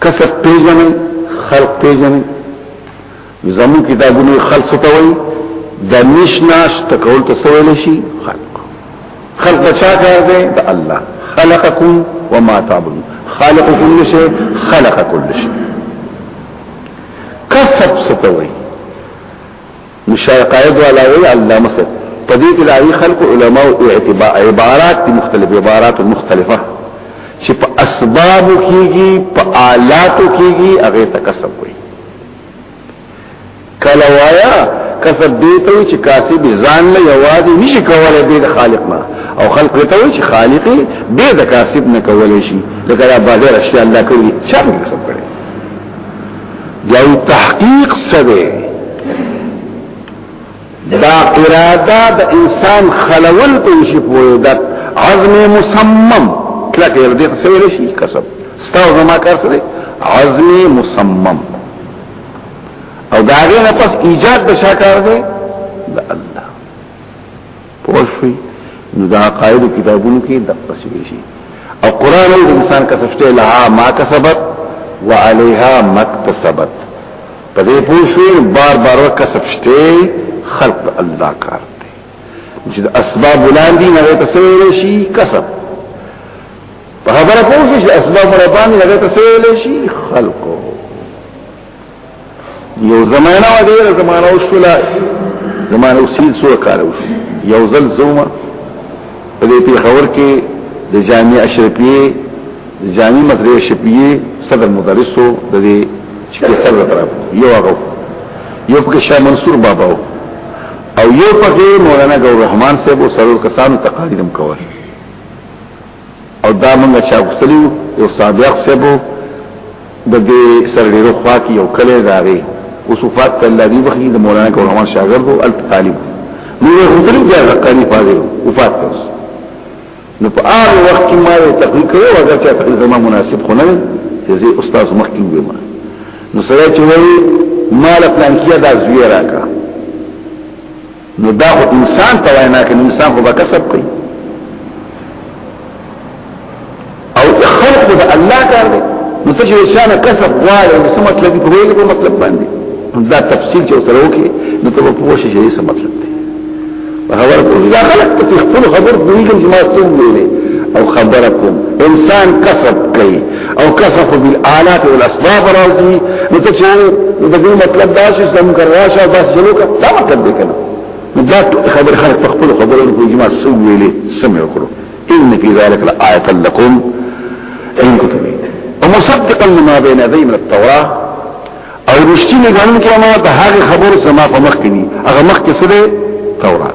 کسب پیژنې خلق پیژنې زمو کتابونو خلق ستوي د نشناش تکول ته سویل شي خلق خلق بچا کار دی د الله خلقکم وما تعبدون خالق كل شيء خلق كل شيء کسب ستوي مشایقایت والا وی علامه صاحب په دې کې دایي خلق علما او اعتبار عبارات مختلف عبارات مختلفه چې په اسباب کېږي په آلاتو کېږي هغه تکسب وي کله وایا کسب دې ته چې کاسب ځان له یوازې نشي کولای دې خالق نه او خلق ته وي چې خالق دې د کاسب نه کولای شي لکه دا بازار اشیاء الله کوي چې موږ کسب کړی یو تحقیق سره دا اراده د انسان خلول په شي پوهه ده عزم مصمم کله کې دې څه ویل شي کسب ستاسو زما کار سره عزم مصمم او داغه نه پس ایجاد د شاکار دی د الله پوښوي نو دا قاعده کتابونو کې د قصوی شي او قران او انسان کسبته لها ما کسبت وعليها ما اكتسبت په دې پوښوي بار بار کسب شته خلق الله کار دی چې د اسباب ولاندې نه تسویل شي کسب په خبره پوښي چې اسباب رباني نه تسویل شي خلقو یو زمانہ و دې زمانہ اوس کلا زمانہ اوسې څو کال اوس یو ځل زوما په دې پیښور کې د جامع اشرفیه جامع مدرسې اشرفیه صدر مدرسو د دې چې سر طرف یو هغه یو پکې شاه منصور بابا او یو پکې مولانا ګور رحمان صاحب او سرور کسانو تقاریرم کول او دا موږ چا غوښتلیو یو صادق سبو د دې سره ډیرو خوا کې یو کله داغي وصفات ته الله دی بخي د مولانا کور رحمان شاګرد او الف طالب نو یو غوښتلیو بیا حقانی فاضل وفات کړ نو په هغه وخت کې ما یو تقریر کړو او دا چې تقریر زما مناسب خو نه دی چې استاد مخکې ویم نو سره چې وایي مال پلان کیا دا زوی راکا نو دا خو انسان ته وینا کوي انسان خو به کسب کوي او خلق د الله کار دی نو څه چې شان کسب غواړي نو څه مطلب دی کوی په مطلب باندې دا تفصیل چې سره وکي نو ته په پوه شې چې څه مطلب دی په خبره کوم دا خلک په خپل خبر دوی کوم چې ما ستوم ویلې او خبره کوم انسان کسب کوي او کسف بالآلات والاسباب راضی نو ته چې د دې مطلب دا چې زم کراشه بس جلو کا دا مطلب دی کنه دا خبر خلک په خپل خبرو کې جما سو ویلې سمع وکړو ان فی ذلک لآیه لکم ان کنتم ومصدقا لما بين يدي من التوراة او رشتینی گنن کیا ما تا حاغی خبر سما پا مخ کنی اغا مخ کسده تورات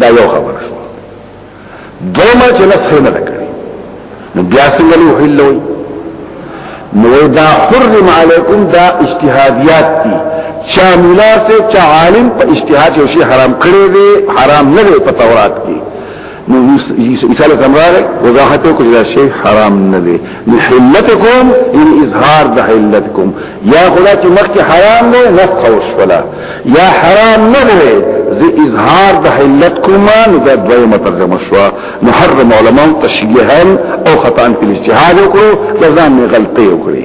دا یو خبره شو دوما چې نسخ نه کړی نو بیا څنګه له حلوي نو دا حرم علیکم دا اجتهادیات دي چا ملا سے چا عالم په اجتهاد یو شی حرام کړی دی حرام نه دی په تورات کې نو یوسف علیه السلام راغی وضاحت وکړه چې دا شی حرام نه دی لحلتکم ان اظهار د حلتکم یا خدا چې مخکې حرام نه نفخ وشولا یا حرام نه وي زه اظهار د حلتکم نو دا دویمه ترجمه شو محرم علماء تشجيها او خطا په اجتهاد وکړو ځان نه غلطي وکړي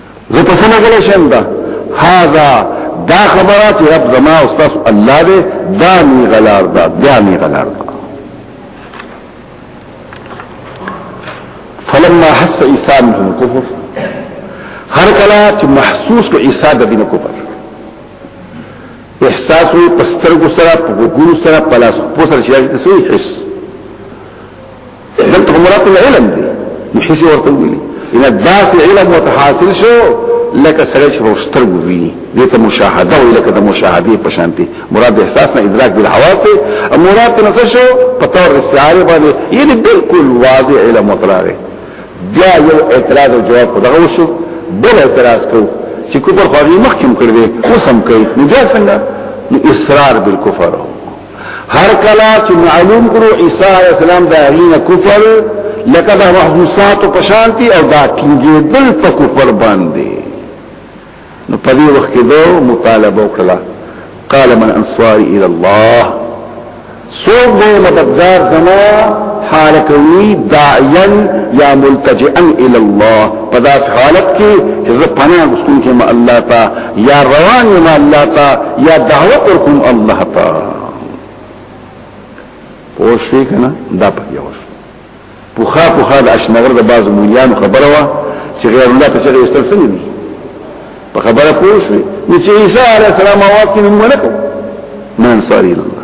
زه په سنه غل شم دا هاذا دا خبره چې رب زما او تاسو الله دې دا می غلار دا دا می غلار دا فلما حس عيسى من الكفر هر کله چې محسوس کو عيسى د دین کفر احساس وي پسترګو سره په وګورو سره په لاس په سره شي تسوي حس دلته مراد العلم دی نو هیڅ ورته ویلي ان داس علم وتحاصل شو لکه سره چې وستر ویني دې ته مشاهده وي لکه د مشاهده په شانتي مراد احساس نه ادراک بل حواس ته مراد ته نفس شو په تور استعاره باندې یعنی بالکل واضح علم وتراغه بیا یو اعتراض او جواب خو دغه وشو بل اعتراض کو چې کوپر خو یې مخکم کړی اوس هم کوي نو دا څنګه اصرار بالکفر هر کلا چې معلوم کړو عیسی علیه السلام د اغینه کفر لکه د محسوسات په شانتي او دا کیږي بل په کفر باندې نو په دې وخت کې دوه مطالبه وکړه قال من انصاري الى الله سوق به مددگار زما حال کوي داعيا يا ملتجئا الى الله په داس حالت کې چې زه پناه غوښتونکي ما الله ته یا روان یم الله تا یا دعوت ورکوم الله تا پوښی کنه دا په یو شو پوخا پوخا د اشنغر د باز مولیان خبره وا چې غیر الله ته څنګه استل سنې دي په خبره پوښی چې عیسی علی السلام واکې موږ نه کوو نه انصاری الله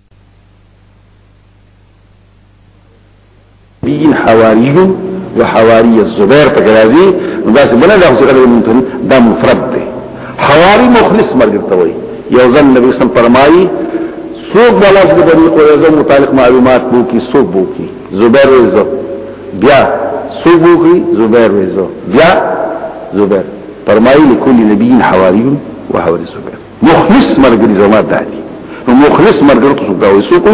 بي حواري وحواري الزبير تقرازي وداس بنا دا خسر قدر من تريد دا مفرد دي حواري مخلص مرقب توي يوزن نبي سم فرمائي سوق والا چې بني قريظه متعلق معلومات بو کی سوق بو کی زبير وزو بیا سوق بو کی زبير وزو بیا زبير فرمائي لكل نبي حواري وحواري زبير مخلص مرګري زما دادي نو مخلص مرګري ته څوک وي څوک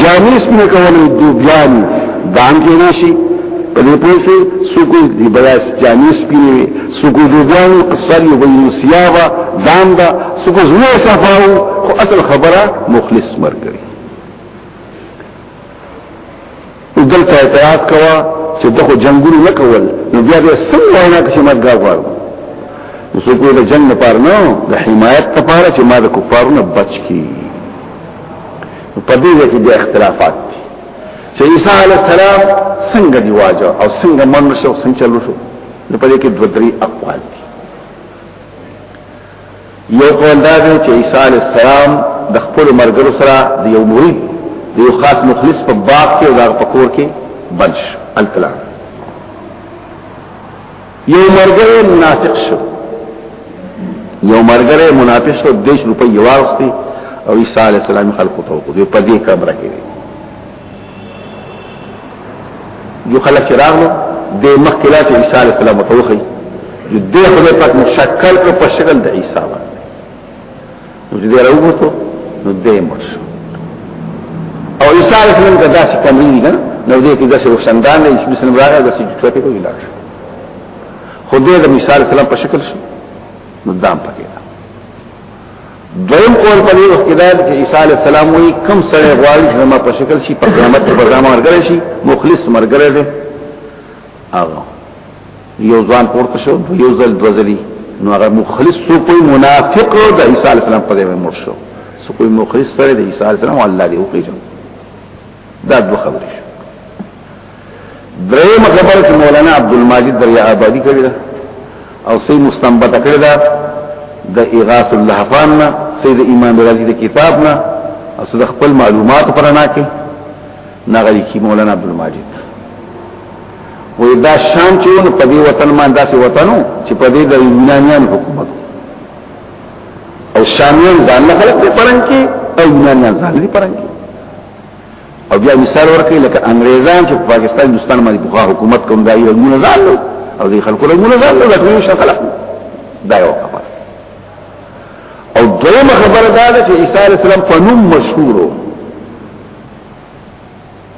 جامع سپینه کولې دوبیان دان کې ناشي په دې پوه شي څوک دې بیا جامع سپینه وي څوک دوبیان قصر یو بل سیابا دان دا څوک زما صفاو خو اصل خبره مخلص مرګري دلته اعتراض کوا چې دغه جنگونه نه کول نو بیا به سم وینا کې مات غواړ نو څوک ویل جنگ نه پار نه د حمایت لپاره چې ما د کفارو نه بچ کی په دې کې د اختلافات دي چې عیسی علی السلام څنګه دی واجو او څنګه منشو څنګه چلو شو نو په دې کې دوه درې اقوال دي یو قول دا دی چې عیسی علی السلام د خپل مرګرو سره د یو مرید د یو خاص مخلص په باغ کې او د پکور کې بنش الکلام یو مرګره منافق شو یو مرګره منافق شو دیش روپۍ واغستي او عیسی علی السلام خلقو ته وکړي په دې کمره کې یو خلک راغلو د مخکلا چې عیسی علی السلام ته وخی یو د خدای پاک مشکل کو په شکل د عیسی باندې نو دې راوته نو دې مرشو او عیسی علی السلام کا داسې تمرین نه نو دې کې داسې وسندان نه چې بسم الله راغی داسې ټوټه کوي لاړ خو دې د عیسی علی السلام په شکل شو نو دام پکې دویم قول په دې وخت کې دا چې عیسی علی السلام وی کم سره غواړي چې ما په شکل شي په قیامت کې برځامه ورګل شي مخلص مرګره دي هغه یو ځان پورته شو یو ځل دوزلی نو هغه مخلص سو کوئی منافق د عیسی علی السلام په دې مر شو سو کوئی مخلص سره د عیسی علی السلام الله دې وکړي دا دوه خبرې دریم خبر چې مولانا عبدالماجد دریا آبادی کړی دا او سی مستنبط کړی دا د اغاث اللحفان نا سید امام راجی د کتاب نا او سید خپل معلومات پرانا کې ناغلی کی مولانا عبدالماجد وې دا شام چې ونه په دې وطن باندې داسې وطنو چې په دې د یونانیان حکومت او شامیان ځان نه خلق دي پرنګي او یونانیان ځان دي پرنګي او بیا مثال ورکړي لکه انګريزان چې په پاکستان هندستان باندې بخا حکومت کوم دا یو مونږ ځان نو او دې خلکو له مونږ ځان نو دا ټول شکل دا یو خبره او دویمه خبره دا ده چې عیسی علی السلام په نوم مشهور وو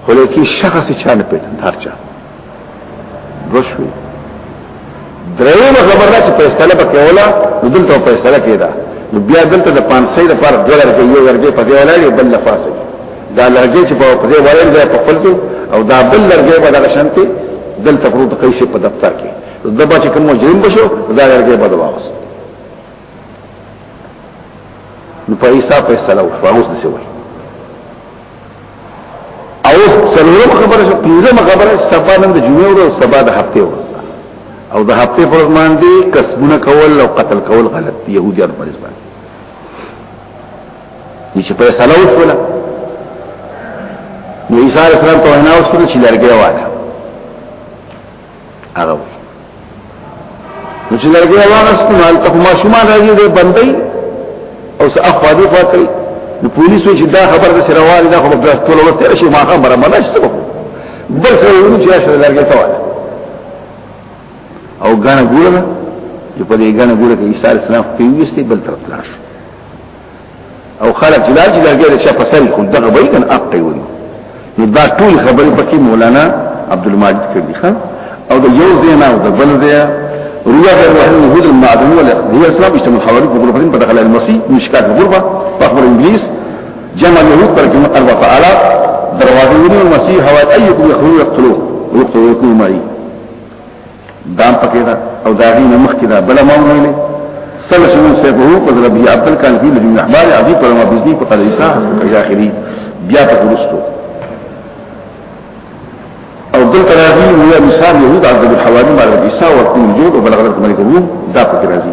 خو لکه شخص چا نه پیژند هر چا دوشوي درېیم خبره چې فیصله پکې ولا نو دلته فیصله کېده نو بیا دلته د 500 د پر ډالر کې یو ورګه په دې ولاړې بل لفاسه دا لرګې چې په دې ولاړې په خپل کې او دا بل لرګې په دغه شانتي دلته پروت قیسه په دفتر کې دبا چې کوم مجرم بشو دا لرګې بدواوس نو په ایسا په ایسا لو شو اوس دسی وای او څلورم خبره شو پنځم خبره سبا نن د جمعې ورځ سبا د هفته ورځ او د هفته پر باندې کسبونه کول او قتل کول غلط دی يهوديان پر ځبان چې په ایسا لو شو نو عیسی علیه السلام ته وینا وسره چې لرګي وایي هغه وي نو چې لرګي واغستو نو هلته ما شومان راځي دی بندي او څه اخوا دي خوا کوي نو پولیس وی چې دا خبر د سروالي دا خو په ټول وخت راشي ما خبره منه څه وکړو بل څه ویل چې راشه لرګي ته وایي او غاڼه ګوره چې په دې غاڼه ګوره کې عیسی اسلام پیوستي بل طرف لاړ او خلک چې داسې درګه د چا په سر کول دغه وایي کنه اپ کوي وایي نو دا ټول خبرې پکې مولانا عبد الماجد کړي ښا او د یو زینا او د بل زیا رویا د وحده هود المعدن ولا هي اسلام اجتماع الحواري په غرفه په دغه المسي مشکات غربه په خبر انګلیس جمع يهود پر جمع اربع فعلا دروازه ونی المسيح هو ايكم يخلو يقتلوه ويقتلوا يكونوا معي دام پکې دا او دا غي نمخ کې دا بل ما ویلې سل شنو سه په هو قدر بیا عبد الکان فی لجن احبار عبی پر ما بزنی په قدر عیسا اخری بیا په ورستو او دل تراضی هو مثال یهود عبد الحواری مال عیسا ورته جوړ او بلغت ملک هو دا په راضی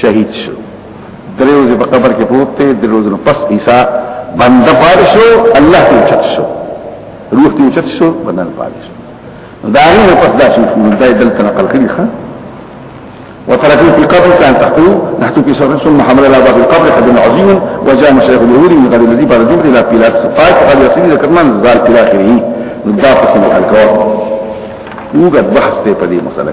شهید شو درې ورځې په قبر کې پروت دی درې ورځې پس عیسی بنده پاره شو الله ته چت شو روح ته چت شو بنده پاره شو دا غیر پس دا شو دا دلته نقل کړي ښه وتركوه في قبر كان تحته تحت في سر ثم حمل الى باب القبر قد عظيم وجاء مشايخ اليهود من قبل الذي بعد جمله الى بيلاطس قال قد يصير ذكرنا الزال الى اخره نضافه الكواب يوجد بحث ته په دې مسله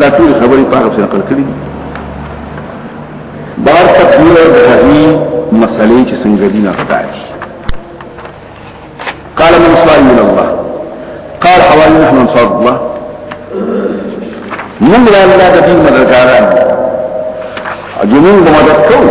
دا ټول خبرې په هغه څه نقل کړې بار تفسیر د هغه مسلې چې څنګه دي نه راځي قال من سؤال من الله قال حوالي نحن انصار الله من لا الله د دې مدرکاران اجمن د مدد کوو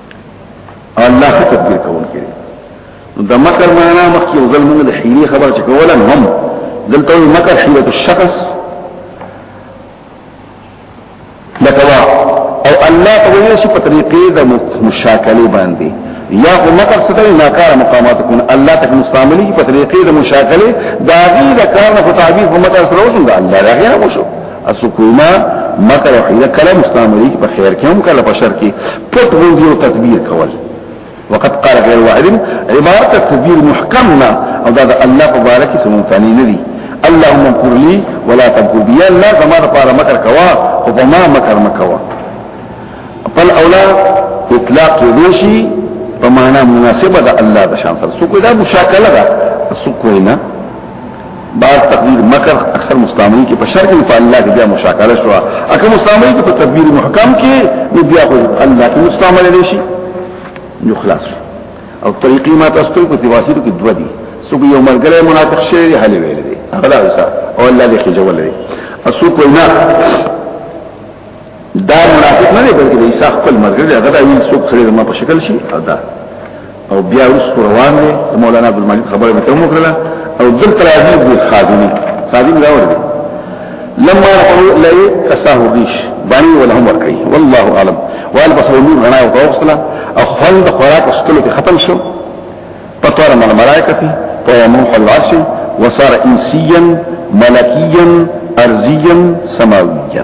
الله څه تدبیر کول کړي نو د مکر معنا مخکې یو ځل موږ د حیلې خبره چې کوله هم دلته یو مکر حیلت الشخص لکوا او الله په یو شي په طریقې د مشاکله باندې یا خو مکر ستل ناکاره مقامات کون الله تک مستعملی په طریقې د مشاکله دا غیر کار نه تعبیر په مکر سره وشو دا الله راغی نه وشو اسکوینا مکر او حیله کله مستعملی په خیر کې هم کله په شر کې پټ وندي او تدبیر کول وقد قال غیر واحد عبارت تدبیر محکمنا او دا الله مبارک سمون ثاني ندي اللهم انكر لي ولا تنكر بي الله زما لپاره مکر کوا او په ما مکر مکوا بل اولا اطلاق دوشي په معنا مناسبه ده الله د شان سره سو کوی دا مشاکله ده سو کوی نه بعض تقدیر مکر اکثر مستعملی کې په شرع په الله کې بیا مشاکله شو اکه مستعملی کې په تدبیر محکم کې نو بیا خو الله کې مستعمل دی شي نو خلاص او طریقې ما تاسو ته په دیواسیرو کې دوه دي څوک یو ملګری منافق شي هله ویل دي هغه دا او الله دې کې جوړ لري اسو کوینا دا منافق نه دی بلکې د عیسی خپل مرګ دی هغه دا وی څوک سره ما په شکل شي ادا او بیا اوس روان دی مولانا عبد المجید خبره به کوم کړله او دلته راځي د خادمي خادم راوړي لما رحموا لي قصاه الريش باني ولا هم ورکي والله اعلم وال بصر نور غنا او توصله او خپل د خوراک اسکلو کې ختم شو پتور مل ملائکه په موح العرش وصار انسيا ملكيا ارضيا سماويا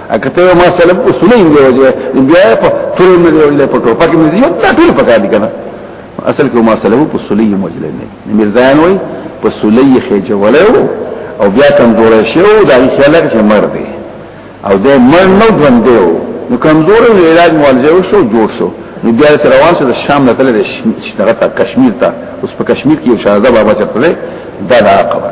اګه ته یو مسله اصول یې وجه بیا په ټول مې ولې په ټول پکې مې یو دا ټول پکې دي کنه اصل کې مسله په سولې موجله نه مرزان وای په سولې خېجه وړو او بیا کمزور شو دا خیال کې مر دی او دا مر نو ژوندو نو کمزور علاج معالجه وشو جوړ شو نو بیا سره روان شو د شام نه تل د شتغه کشمیر ته اوس په کشمیر کې شاهزاده بابا چرته ده دا عقبه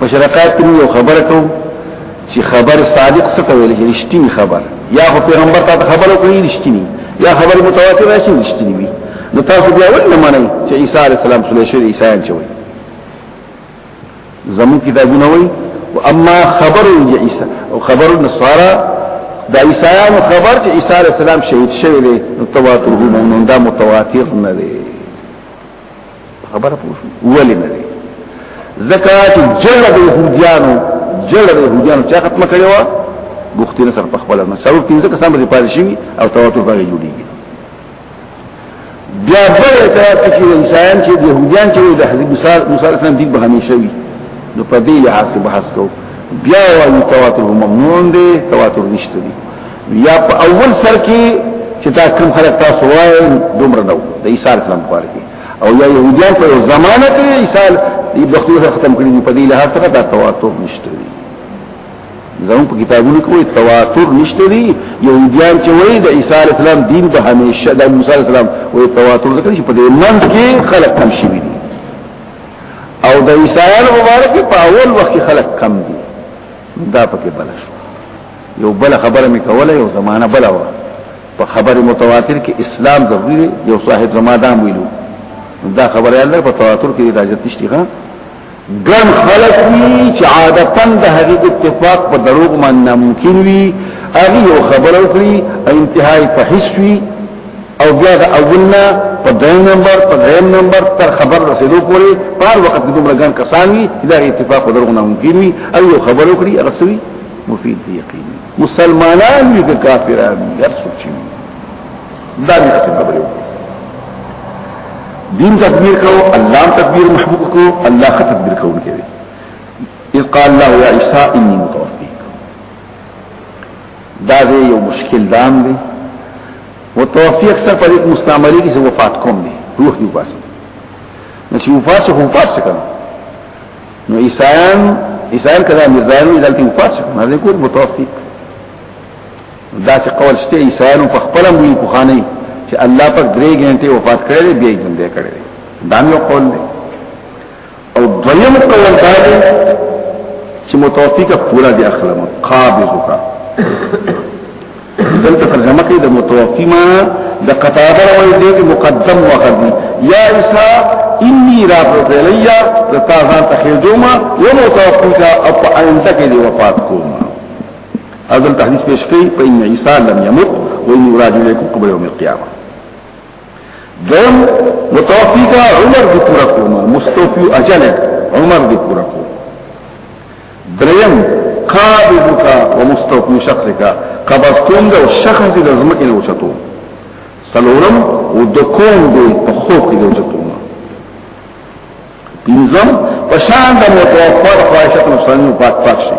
په شرکات کې یو خبر کو چې خبر صادق څه ته ویل رښتینی خبر یا خو پیغمبر ته خبر کوي رښتینی یا خبر متواتر راشي رښتینی وي نو تاسو بیا ولې معنی چې عیسی علی السلام صلی الله علیه وسلم چوي زمو کتابونه وي او اما خبر عیسی او خبر النصارى دا عیسایانو خبر چې عیسی علی السلام شهید شوی دی نو تواتر هم دا متواتر نه دی خبره پوه ولې نه دی ځکه چې جړه د يهوديانو جړه د يهوديانو چې ختمه کړې و بوختي نه سره په خپل نه سرور پنځه کسان به پاتې شي او تواتر باندې جوړيږي بیا بل اعتراف چې انسان چې د يهوديان چې د حضرت موسی موسی اسلام دین به همیشه وي نو په دې لحاظ بحث کو بیا وايي تواتر ممنون دي تواتر نشته دي یا په اول سر کې چې دا کوم خلک تاسو وایي دومره نو د عیسی اسلام په اړه او یا يهوديان په زمانه کې عیسی د بختي ختم کړی په دې لحاظ سره دا تواتر نشته دی زمون په کتابونو کې تواتر نشته دی يهوديان چې وایي د عیسی اسلام دین به همیشه د موسی اسلام وایي تواتر ذکر شي په دې منځ کې خلک کم شي دي او د عیسی مبارک په اول وخت کې خلک کم دي دا پکې بلش یو بل خبره مې کوله یو زمانہ بل و په خبر متواتر کې اسلام ضروري دی یو صاحب زما دا ویلو دا خبره یاله په تواتر کې د حاجت نشته ها ګم خلق وی چې عادتا د هغه اتفاق په دروغ باندې ناممکن وي هغه یو خبره وکړي انتهائی فحش وي او بیا د اولنا په دریم نمبر په دریم نمبر تر خبر رسیدو پورې په هر وخت کې دومره ګڼ کسان وي چې دا اتفاق په دروغ ناممکن وي او یو خبره وکړي رسوي مفید دی یقیني مسلمانان وی که کافران وی هر څوک چې دا دې خبره وکړه دین تدبیر کو الله تدبیر محبوب کو الله کا تدبیر کو ان کے دے اذ قال الله یا عیسی انی متوفیک دا دې یو مشکل دام دی متوفی اکثر پر ایک مستعملی کی سے وفات کوم دی روح دی وفات نشي وفات خو وفات څه کوي نو عیسایان عیسایان کدا مزایان دي دلته فاسق نه دي کول متوفق دا چې قول شته عیسایانو په خپل مې په خانه چې الله پاک درې غنټه وفات کړي بیا یې ژوند کړي دا یو قول دی او دویم قول دا دی چې متوفق پورا دی اخلم قابض کا دلته ترجمه کې د متوفی معنا د قطاده وایي دې کې مقدم وخت دی یا عیسی انی را پرلیا د تا ځان ته خېجوما یو متوفی کا او په آینده کې دی وفات کوم ازل تحدیث پیش کړي په ان عیسی لم يمت و ان یراج الیکم قبل یوم القیامه دم متوفی کا عمر دی پورا کوم مستوفی اجل عمر دی پورا کوم دریم قابضك ومستوك من شخصك قبض کوم د شخص د زمکه نه وشتو سلورم او د کوم د په خوب کې وشتو پنځم په شان د متوفر خواهشات نفسانو پاک پاک شي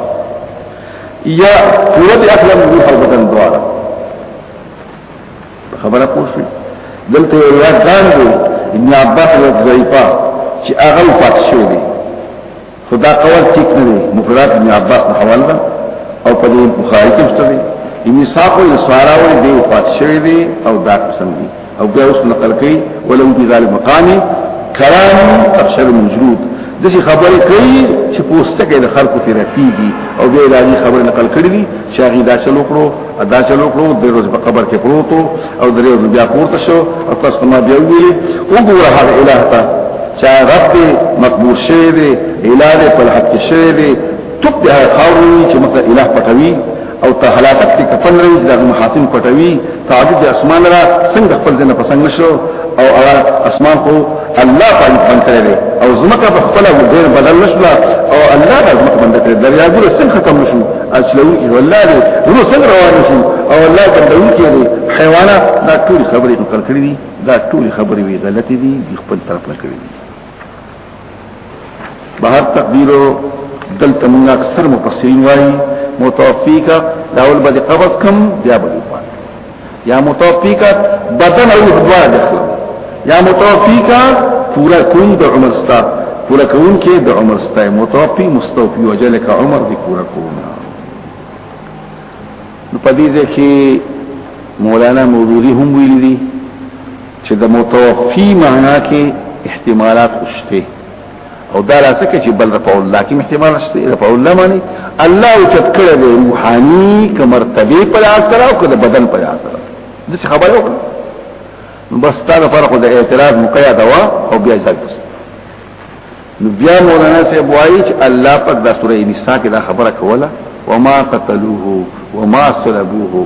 یا پوره د اخلاق د روح او بدن دواړه خبره پوښي دلته یو یاد ځان دی ابن عباس رضی الله عنه چې هغه پاک شوی خدا قول ټیک نه دی مفردات ابن عباس په حواله ده او په دې بخاری کې شته دی ان صاحب یې سوارا وې دی وفات شوی دی او دا قسم دی او بیا اوس نقل کوي ولو بي ظالم مقامي کلام اخشر مجرود دسی خبرې کوي چې پوسټه کې د خلکو تیراپی دي او بیا د خبرې نقل کړې دي چې هغه دا چلو کړو ادا چلو کړو د روز په قبر کې پروت او د روز بیا پورته شو او تاسو ما بیا ویلي وګوره هغه الٰه ته چا رب مقبول شوی دی الٰه دې په حق کې شوی دی تب دې خاوري چې مته الٰه پټوي او ته حلاکت کې کفن لري د محاسن پټوي تعجب اسمان را څنګه خپل دې نه پسند شو او اسمان کو الله تعالی باندې کړی او زمکه په خپل غیر بدل نشو او الله د زمکه باندې کړی دریا ګور څنګه ختم شو اچلوي کې والله دې نو څنګه روان شي او الله بندوي کې دې حیوانات دا ټول خبرې نقل کړې دي دا ټول خبرې وی غلطې دي د خپل طرف نه کړې دي بهر تقدیرو دلته موږ اکثر مفسرین وایي متوفی کا داول به قبض کم بیا به یا متوفیکا بدن او روح دواړه دخل یا متوفیکا پورا کون د عمر ستا پورا کون کې د عمر ستا متوفی مستوفی وجلک عمر دی پورا کون نو په دې ځکه مولانا مودودی هم ویل دي چې د متوفی معنا کې احتمالات شته او دا لا سکه چې بل رفع الله کې احتمال شته رفع الله معنی الله او چت کړه دی روحاني ک مرتبه پر اثر او ک بدن پر اثر د څه خبره وکړه نو بس تا فرق د اعتراض مقیده وا او بیا ځل پس نو بیا مولانا سے بوایي چې الله پاک د سورې نساء کې دا خبره کوله وما قتلوه وما صلبوه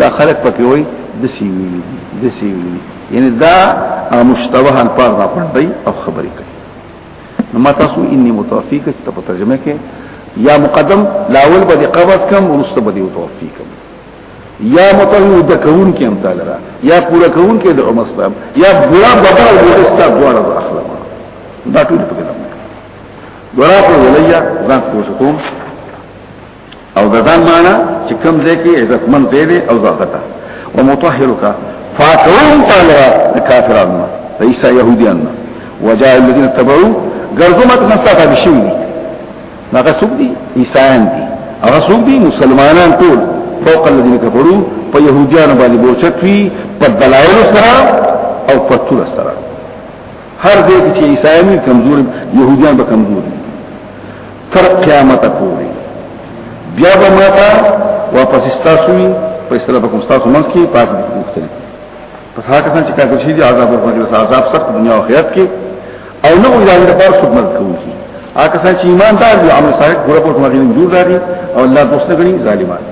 دا خلق پکې وای د سی ویلي د سی ویلي یعنی دا مشتبه الفاظ را پړدای او خبرې کوي نو ما تاسو انی متوفیک ته په ترجمه کې یا مقدم لاول به قبض کم ورسته به متوفی کم یا متوی د کون کې هم تعالی را یا پورا کون کې د عمر صاحب یا بلا بابا او استاد دواړه د اخلاق دا ټول په کې دا ورا په ولیا ځان کوشش کوم او د ځان معنا چې کوم ځای کې عزت من ځای دی او ځاګه ومطهرك فاكون تعالی د کافرانو عیسی يهوديان وجاء الذين تبعوا ګرځمت نساته بشوي دي هغه څوک دي عیسایان دي هغه څوک دي مسلمانان ټول فوق الذين كفروا په يهوديانو باندې بوچت وي په دلایل سره او په تور سره هر ځای چې عیسایان کمزور يهوديان به کمزور دي تر قیامت پورې بیا به ما ته واپس تاسو وي په سره به کوم تاسو منځ کې پاک وکړي پس هغه کسان چې کافر شي دي عذاب ورکړي او عذاب سخت دنیا او آخرت کې او نه وي د پاره څوک مدد کوي هغه کسان چې ایمان دار دي عمل صالح ګره په مغین جوړ داري او الله دوست نه کوي ظالمان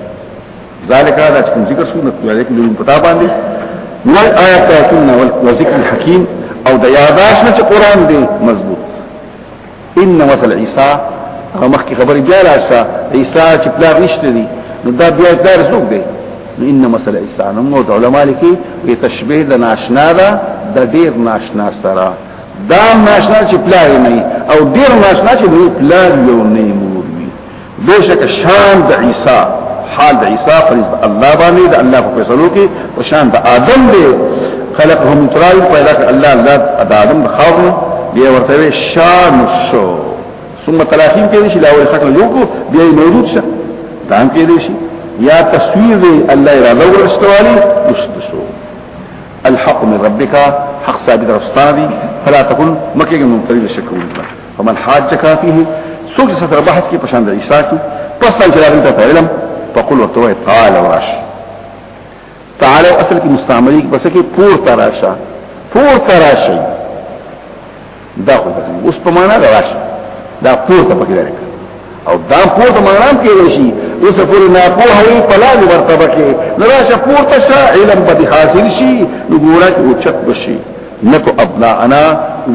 ذالک دا چې کوم ذکر شو نو ذالک لري پتا باندې نو آیاتنا والذکر الحکیم او د یاداش نه چې قران دی مضبوط ان مثل عیسی او مخکې خبرې بیا راځه عیسی چې پلار نشته دی نو دا بیا پلار څوک دی نو ان مثل عیسی نو موږ علماء لیکي وي تشبيه د ناشنا ده د ډیر ناشنا سره دا ناشنا چې پلار نه او ډیر ناشنا چې پلار یو نه بشک شان د عیسی حال د عیسی پرز الله باندې د الله په فیصلو کې او شان د آدم دی خلقه من تراب پیدا کړ الله الله د آدم خاور دی ورته شان شو ثم تلاقیم کې شي لاول خلق یو کو بیا موجود شه دان کې دی شي یا تصویر دی الله اراده ورستوالی مستسو الحق من ربک حق ثابت رستانی فلا تكن مکه کې ممتلئ شکوي فمن حاج کافیه سوق ستر بحث کې پشان د عیسی کې پس څنګه راغلی ته علم فقل ورته وای تعال وراش تعال اصل کې مستعملی بس کې پور تراشه پور تراشه دا خو اوس په معنا دا راشه دا پور ته پکې راځي او دا پور ته مانام کېږي شي اوس پور نه په هي پلان مرتبه کې نه راشه پور ته شا علم به حاصل شي وګورک او چت بشي نکو ابنا انا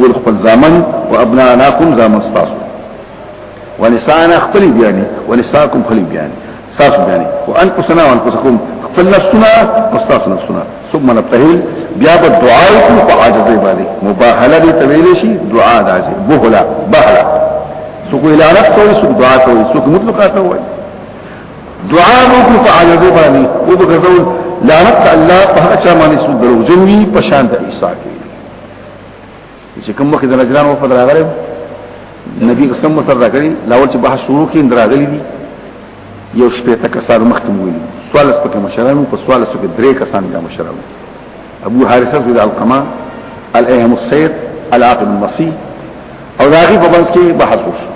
ول خپل زامن او ابنا انا کوم زامن تاسو ونسانا خپل بیانې ونساکم خپل بیانې تاسو باندې او ان اسنا وان کوم خپل نفسنا او تاسو نفسنا ثم نبتهل بیا په دعا او په عاجزۍ باندې مباهله دې تویل شي دعا داسې بهلا بهلا سو کو الارت کوي سو دعا کوي سو مطلق اته وایي دعا مو کو په عاجزۍ باندې او په غزول لعنت الله په هغه چا باندې سو دروځنوي په شان د عیسی کې چې کوم مخې د نجران وفد راغلی نبی قسم مو سره راغلی لاول چې بحث شروع کین دراغلی دي یو شپه تک سار مخکې ویل سوال اس پکې مشرانو په سوال اس کې درې کسان دا مشرانو ابو حارثه بن القما الاهم السيد العاقب المصي او داغي په بنس کې بحث وشو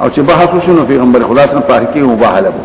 او چې بحث وشو نو پیغمبر خدا صلی الله علیه وسلم په حقیقت مباهله وو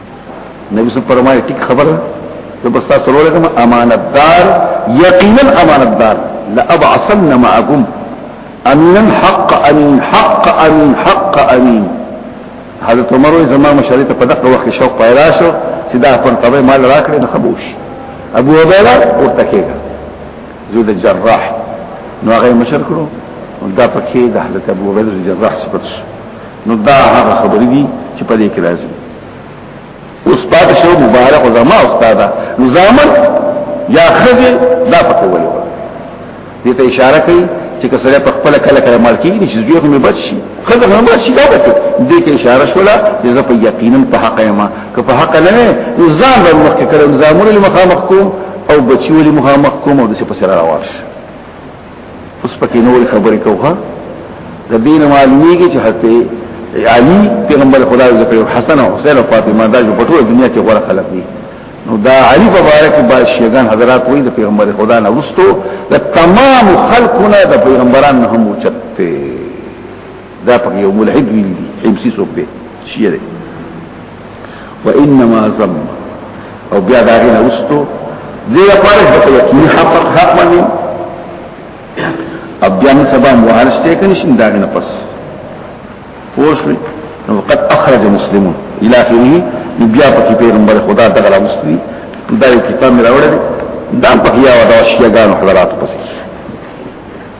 نبی صلی الله علیه وسلم خبره ته بس تاسو ورولګم امانتدار یقینا امانتدار لابعثن معكم امین حق امین حق امین حق امین حضرت عمر وی زما مشری ته په دغه وخت شوق پیدا شو چې دا پر طبي مال راکړي نه خبوش ابو عبیده ورته کېږي زود الجراح نو هغه مشر کړو دا پکې د حضرت ابو عبیده الجراح صفت شو نو دا هغه خبرې دي چې په دې کې راځي اوس پات شو مبارک او زما استاد نظامن یا خزه دا پکې وایي دې ته اشاره کوي چې کسره په خپل کله کله مال کې نشي زوی هم بچ شي خزه هم بچ شي دا پکې دې ته اشاره شولا چې زه په یقینا په حق یم که په حق نه نظام د مخ کې کړم نظامونه مخامخ کوم او بچیو له مخامخ کوم او د څه په سره راوښه اوس پکې نور خبرې کوه د دین معلومیږي چې حتی علی پیغمبر خدا ذکر حسن او حسین او فاطمه دا جو پټو دنیا کې غوړه خلک دي نو دا علی مبارک بعد شیغان حضرات وایي د پیغمبر خدا نه وستو د تمام خلقونه د پیغمبران هم اوچته دا په یو ملحد ویل دي حمسی څوک دی شیعه دی وانما زم او بیا دا غنه وستو دې لپاره چې یقین حق حق باندې اب بیا نه سبا مهارش ته کني شین دا غنه پس پوښوي نو قد اخرج مسلمون الى اخره بیا په پیغمبر خدا دغه مسلمي دا کتاب مې راوړل دا په یو دا شیعه ګانو حضرات پسې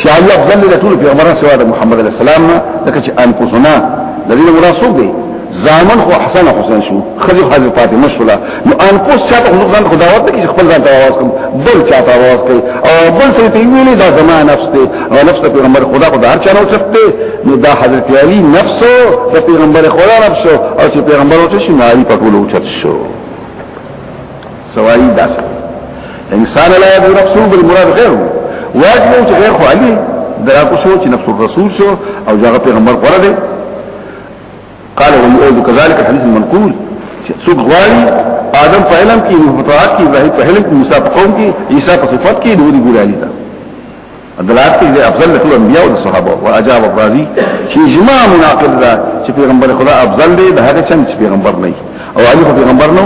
چې علي افضل له ټول پیغمبرانو سوا د محمد علی السلام نه لکه چې انفسنا د دې مراد څوک دی زامن خو حسن حسین شو خدي حاضر فاطمه شو لا نو انفس چاته خو ځان خو دعوت کې خپل ځان ته आवाज کوم بل چاته आवाज کوي او بل څه ته ویلې دا زما نفس دی او نفس د پیغمبر خدا خو دار چانه وڅخته نو دا حضرت علی نفس د پیغمبر خدا نفس او چې پیغمبر وته شي ناری په ټولو چت شو سوایی داسې انسان لا يدعو نفسه بالمراد غيره واجب او غیر خو علي دراکو شو چې نفس الرسول شو او هغه پیغمبر غره دی قال ويؤذ كذلك الحديث المنقول سوق غواري آدم په علم کې مفتوحات کې ابراهيم په علم کې موسی په قوم کې عيسى په صفات کې دوی ګورالي ده دلالت کوي د افضل ټول انبیاء او صحابه او اجاب الرازي چې اجماع مناقض ده چې پیغمبر خدا افضل دی د هغه چن چې پیغمبر نه او علي خو پیغمبر نو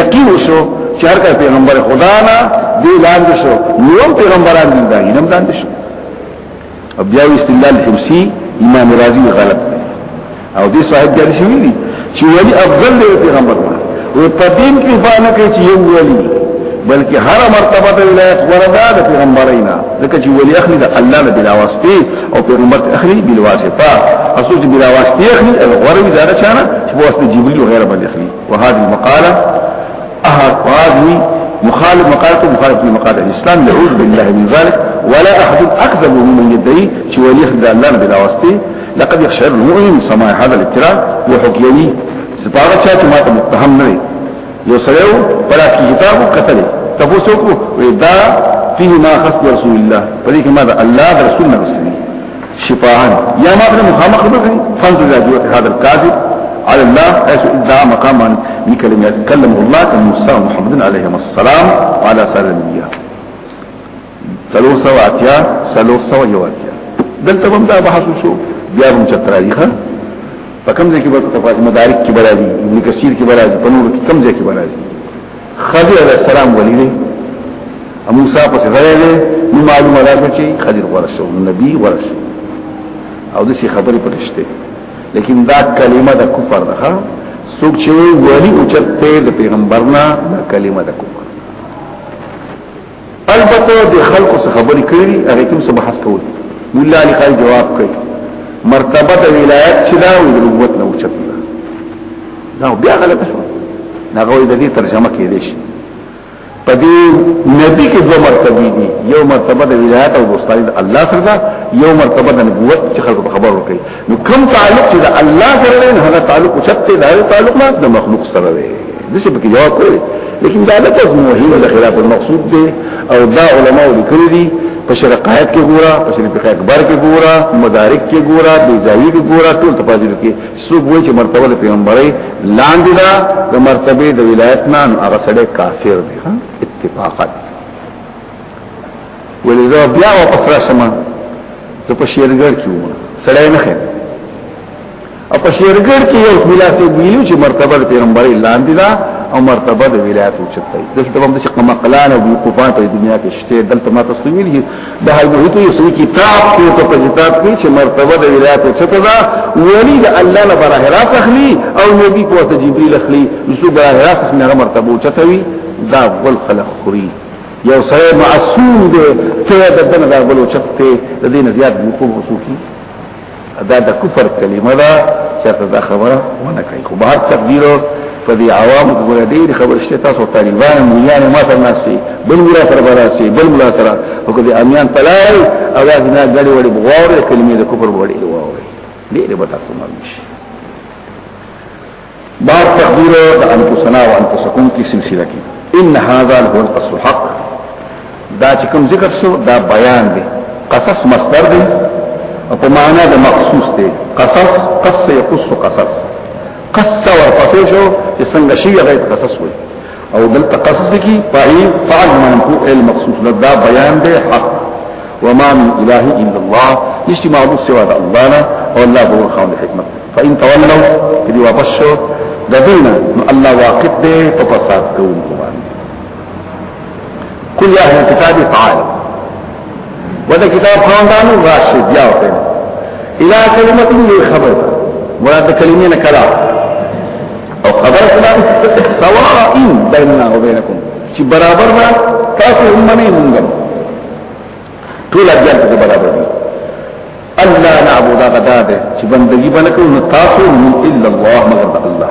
یقین شو چې هر کله پیغمبر خدا نه دی لاندې شو نو پیغمبران دي دا نه لاندې شو بیا استدلال حمسی امام رازی غلط او دې صاحب جاری شوی دي چې ولی افضل دی پیغمبر او په دین کې فانه کې چې یو ولی بلکې هر مرتبه د ولایت وردا د پیغمبرینا ځکه چې ولی اخلي د الله نه بلا واسطه او پیغمبر اخلي بلا واسطه اصل چې بلا واسطه اخلي او غربي دار چانه چې واسطه جبريل او غیره باندې اخلي وهذه المقاله اهر قاضي مخالف مقالته مخالف لمقاله الاسلام يعوذ بالله من ذلك ولا احد اكذب ممن يدعي چې ولی اخلي د الله نه بلا واسطه لقد يخشعر المؤمن سماع هذا الاعتراف وحكيوي سپاغه چا چې ما ته متهم نه وي یو سره یو پر کتابو قتل تاسو کو ودا فيه ما خص رسول الله پدې کې ما ده الله د رسول نه رسول شفاعا یا ما پر مخامخ به فانت جاءت هذا الكاذب على الله حيث ادعى مقاما بكلمه يتكلم الله كموسى محمد عليه السلام وعلى سائر الانبياء سلو سو اتیا سلو سو یو اتیا دلته هم دا بحث شو بیا هم چې تاریخه په کوم ځای کې ورته په مدارک کې برازي ابن کثیر کې برازي په نور کې کوم ځای کې برازي خضر علیہ السلام ولی دی موسی پس غره دی نو معلومه ده چې خضر ورسو نبی ورسو او دسی خبرې پرشته لیکن دا کلمه د کفر ده څوک چې ولی او چرته د پیغمبرنا دا کلمه د کفر البته د خلکو څخه خبرې کړي هغه کوم څه بحث کوي مولا علی خان جواب کوي مرتبه د ولایت چې دا وي د نبوت نه اوچت ده دا بیا غلطه شو دا غوې د دې ترجمه کې دي شي په دې نبی کې دوه مرتبه دي یو مرتبه د ولایت او دوستۍ د الله سره ده یو مرتبه د نبوت چې خلکو خبر ورکړي نو کوم تعلق چې د الله سره دی هغه تعلق او شرط دا تعلق نه د مخلوق سره دی دغه په کې جواب کوي لیکن دا لته موهین د خلاف المقصود دی او دا علماء لیکلي دي په شرقایت کې ګورا په شریف اکبر کې ګورا مدارک کې ګورا بیزاوی کې ګورا ټول تفاصیل کې څوک وایي چې مرتبه د پیغمبري لاندې ده د مرتبه د ولایت نه هغه سره کافر دی ها اتفاقا ولې زه بیا واپس راشم زه په شیرګړ کې وم سړی نه خې او په شیرګړ کې یو خلاصې ویلو چې مرتبه د پیغمبري لاندې ده او مرتبه د ولایت اوچته ده دلته هم د شق مقلان او بیوقفات په دنیا کې شته دلته ما تاسو ویلي د هغه هیته یو سوي کتاب کې ته په کتاب کې چې مرتبه د ولایت اوچته ده ولی د الله نه براه راس اخلي او نبی کو ته جبريل اخلي نو سو براه راس نه مرتبه اوچته وي دا ول خلق خوري یو سره معصوم دی ته د دنه دا بلو چپته د دین زیات وقوف وسوکی دا د کفر کلمه ده چې دا خبره ونه کوي خو بهر تقدیر په دې عوامو ګره ډېر خبر شته تاسو طالبان مليان ما سره ناسي بل ګره سره براسي بل ګره سره او کدي اميان تلای او دا نه غړي وړي بغور کلمې د کفر وړي وړي ډېر به تاسو مرمشي باب تقدیر د انفسنا او انفسکم کی سلسله کی ان هاذا هو القصد الحق دا چې کوم ذکر شو دا بیان دی قصص مصدر دی او په معنا د مخصوص دی قصص قص یقص قصص قص ورپسې شو چې څنګه شي غیر قصص وي او دلته قصد کی فعی فعل منفوع المخصوص لدا بیان دی حق وما من اله الا الله نشتی معبود سوا د الله نه او الله هو خاوند حکمت فان تولوا کدی واپس شو د دینه نو الله واقف دی په فساد کوونکو باندې قل يا اهل الكتاب تعالوا ودا کتاب خواندانو راشي بیا وته الى کلمه دې خبر مراد کلمې نه کړه او خبر کړه سواء بيننا وبينكم چې برابر نه تاسو هم نه مونږ ټول اجازه دې برابر دي الله نعبد غدا دې چې بندگی باندې کوو تاسو الا الله مگر الله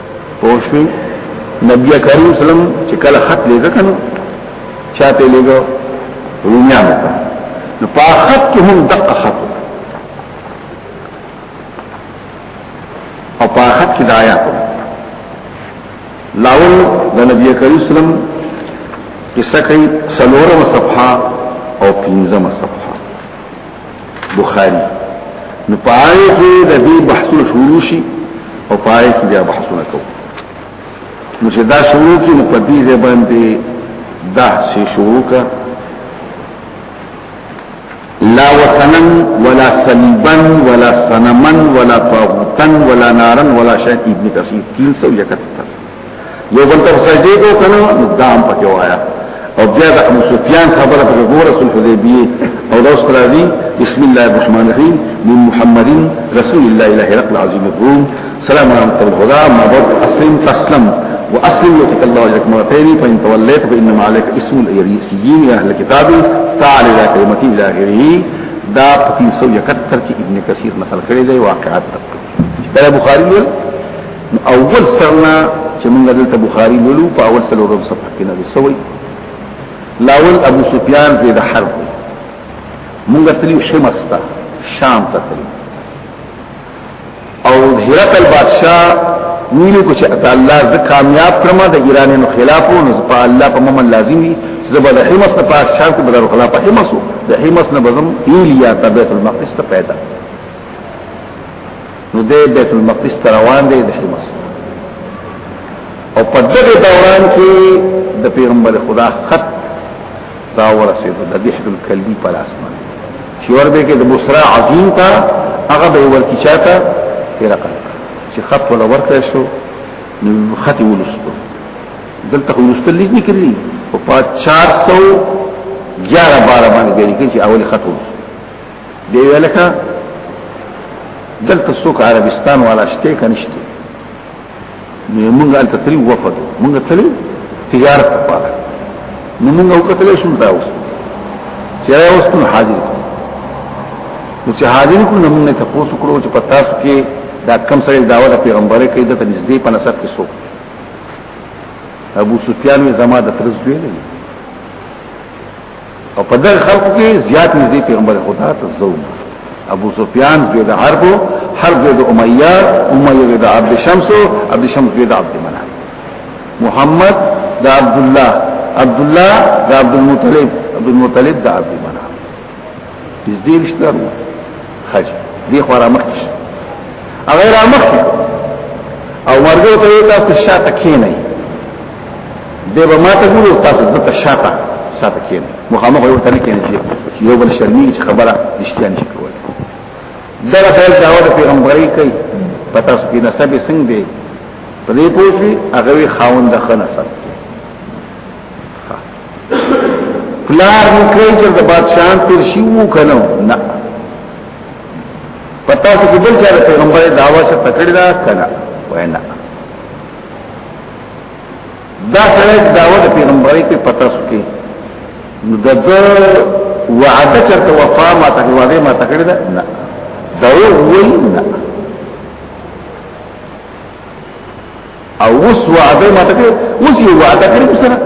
پوښوی نبی کریم سلام چې کله خط لګ کنو چاته لګ رومیان نو په خط کې هم دقه خط او په خط کې دایا لاول د نبی کریم سلام کیسه کوي سلورم صفحه او پنځم صفحه بخاری نو پای کې د دې بحثونه شروع شي او پای کې بیا بحثونه کوو نو چې دا شروع کې نو په دې ځای باندې دا شي شروع کا لا وثنا ولا صليبا ولا صنما ولا طاغوتا ولا نارا ولا شيء ابن كثير 371 یو بل ته سجده کو کنه دام پکې وایا او بیا د ابو سفیان خبره په ګوره سن حدیبیه او دوس راځي بسم الله الرحمن الرحیم من محمد رسول الله اله رب العظیم الروم سلام علیکم الهدى ما بعد اسلم تسلم واسلم يؤتك الله اجرك مرتين فان توليت فانما عليك اسم الاريسيين يا اهل الكتاب تعالى الى كلمه الى غيره دا په 371 کې ابن کثیر نقل کړی دی واقعات تک دا بخاری ول اول سرنا چې موږ دلته بخاری ولو په اول سره ورو صفحه کې نه سوي لاول ابو سفیان دې د حرب موږ تلو حمص ته شام ته تلو او هرات البادشاہ ویلو کو چې اته الله ز کامیاب کړم د ایران نو خلاف او نو په الله په ممن لازمي زبر د حمص نه پاک شام کې بدر خلا په حمص د حمص نه بزم ایلیا ته بیت المقدس ته پیدا نو د بیت المقدس ته روان دی د حمص او په دغه دوران کې د پیغمبر خدا خط دا ورسېد د دحد الکلبی په لاس باندې چې وربه کې د بصرا عظیم ته هغه به ورکی چاته هرقل چې خط ولا ورکړ شو نو خط ولستو دلته ولستو لږ کړی او په 411 12 باندې ګری کې چې اول خط ولستو دی ولکه دلته څوک عربستان والا شته کنيشته نو موږ ان تطریب وفد موږ تل تجارت لپاره نو موږ او کتلې شو دا اوس چې اوس نو حاضر نو چې حاضر کو نو موږ ته پوسو کړو چې پتا سو کې دا کم سره داوا د پیغمبر کې د نږدې په نسب کې سو ابو سفیان زما د ترز ویلې او په دغه خلق کې زیات نږدې پیغمبر خدا ته زوم ابو سفیان بن حرب حرب بن امیہ امیہ بن عبد شمس عبد شمس بن عبد منان محمد د عبد الله عبد الله د عبد المطلب عبد المطلب د عبد منان نږدې رشتہ خج دی خو را مخ هغه را مخ او مرګ ته تاسو شاته کینئ دی به ما ته ګورو تاسو د تشاته ساته کېنه مخامخ یو تل کېنه چې یو بل شرمي چې خبره رښتیا نشي کولای دا خیر داوا د پیغمبري کوي پتا سپی نسب څنګه دی په دې پوښي هغه خاوند د خنسب پلار نو کوي چې د بادشاہ تر شي وو کنه نه پتا چې بل چا پیغمبري داوا څخه تکړه کنه وینا دا سره داوه د پیغمبري په پتا سکے نو د وعده چرته وفا ما ته وعده ما ته کړی دا نه دا وی نه او اوس وعده ما ته کړی اوس یو وعده کړی سره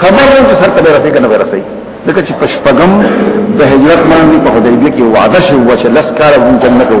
خبر نه چې سره به راسي کنه به راسي ځکه چې پښپغم د هجرت باندې په حدیبیه کې وعده شو چې لس کاله جنت وو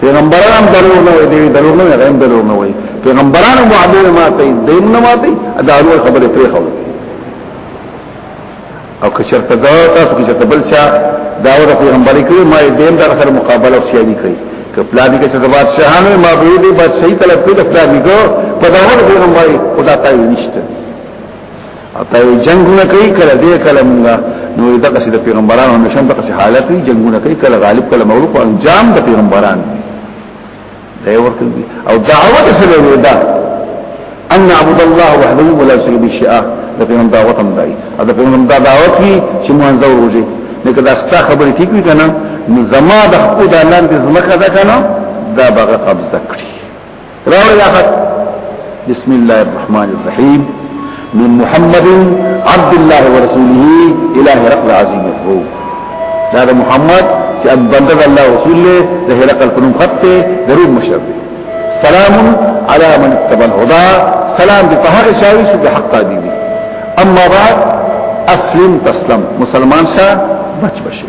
پیغمبران هم دروغ نه وي دوی دروغ نه غیم دروغ نه وي پیغمبران هم وعده ماته دین نه ماته دا نور خبره پرې خو او که چرته دا تاسو کې چرته بل چا دا ور پیغمبري کوي ما دین دا سره مقابله او سیالي کوي که پلان کې چرته بادشاہانو ما به دې بادشاہي طلب کوي د پلان کې په دا ور پیغمبري خدا تعالی نشته اته جنگونه کوي کله دې کله مونږه نو دا قصې د پیغمبرانو همیشه د قصې حالت وي جنگونه کوي کله غالب کله مغلوب او انجام د پیغمبران دا ورته او دعوت سره ودا ان نعبد الله وحده ولا نشرك به شيئا د پیغمبر دعوت هم دی دا پیغمبر دعوت وی چې مونږ وروجي لکه دا ستا خبرې ټیک وي کنه نو زما د خپل د لاندې زمکه ده کنه دا بغه قبضه کړی راوړی دا خط بسم الله الرحمن الرحیم من محمد عبد الله ورسوله الى هرقل عظیم الروم دا د محمد چې ان بنده الله رسول له د هرقل په نوم خط ته د روم مشر دی سلام علی من اتبع الهدى سلام دې په هغه شاوي چې حق تابع دي اما بعد اسلم تسلم مسلمان شه بچ بشه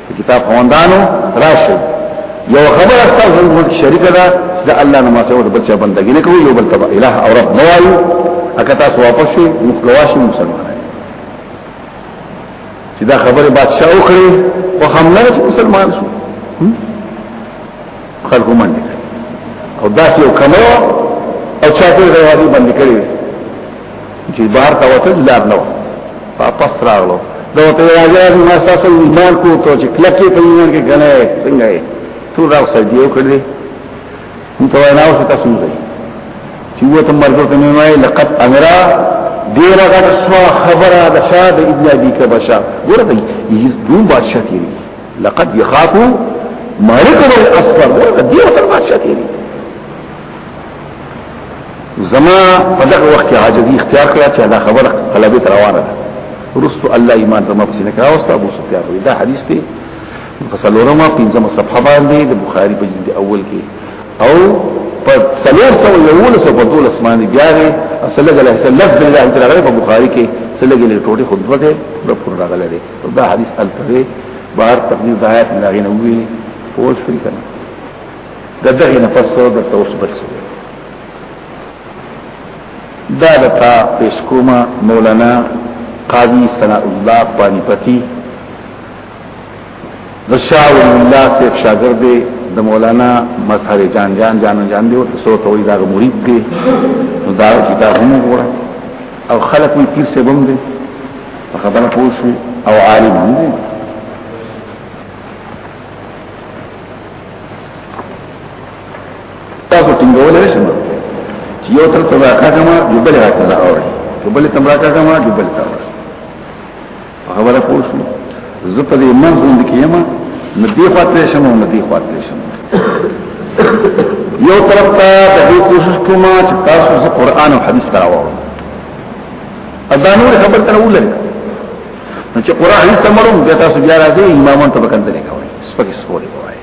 کتاب خواندانو راشي یو خبر استاذ موږ شریک ده چې الله نه ما څور بچا بندګی نه کوي یو بل تبع الہ او رب نه وایو اګه تاسو واپس شي مخلواش مسلمان چې دا خبره بادشاہ وکړي او هم نه مسلمان شو خلق باندې او داسې یو کمو او چاته غواړي باندې کړی چې بهر ته وته لار نو واپس راغلو دا ته راځي ما تاسو ایمان کو ته چې کلکې په ایمان کې غنه څنګه یې تو راو سجدیو کړې نو ته نه اوس تاسو نه چې وو ته مرګ ته نه وای لقد امرا ډیر غټ سو خبره د شاد ابن ابي کبشا ورته یې دوه بادشاہ کیږي لقد يخافوا مالك الاسفل ورته دې ورته بادشاہ کیږي زما په دغه وخت کې عاجزي اختیار کړه چې دا خبره قلبي تر روانه ده ورست الله ایمان زما په سینه کې راوسته ابو سفیان وی دا حدیث دی په سلورمه پنځمه صفحه باندې د بخاری په جلد اول کې او په سلور سو یول سو په دول اسمان بیا دی اصله غلا اصله لفظ الله تعالی په بخاری کې سلګې له ټوټه خطبه ده د پر راغله ده دا حدیث التره بار تقدیر د آیات نه غینوي فوج فری کنه د دغه نه پس د توس بل څه دا د تا پیش کومه مولانا قاضی ثنا الله پانی پتی د شاه الله صاحب شاګرد دی د مولانا مظهر جان جان جان جان دی او څو ته وی دا مرید دی نو دا کتاب هم وګوره او خلق می پیر سه بم دی خبره پوښي او عالم هم دی تاسو ټینګول نه شم چې یو تر تزا کاګما یو بل راته دا اوري یو بل تم راته کاګما یو بل تا اوري خبره پوه شو زه په دې منځ باندې کېم نه دی خواته شم نه دی خواته شم یو طرف ته د دې کوشش کوم چې تاسو زه قران او حديث تراوو ادا نور خبر تر ولر نو چې قران حديث تمرم بیا تاسو بیا راځي امامانو ته بکندل کوي سپګي سپوري وای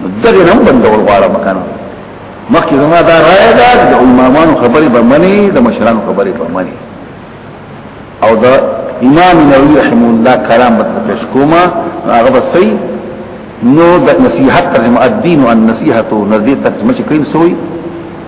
نو دغه نو بندول غواړم مکان مخکې زما دا رائے ده د امامانو خبرې به مني د مشرانو خبرې به مني او دا امام نووي رحم الله کلام به پیش کوما هغه به صحیح نو د نصيحت ترجمه الدين والنصيحه نردي ترجمه چې کین سوی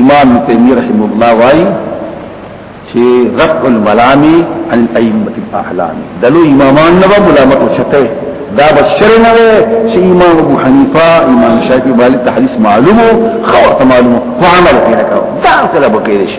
امام تیمی رحم الله وای چې رفع الملام عن الائمه الاعلام دلو امامان نه ملامت شته دا بشر نه چې امام ابو حنیفه امام شافعی باندې تحدیث معلومه خو معلومه خو عمل پیدا کاوه دا څه به کېږي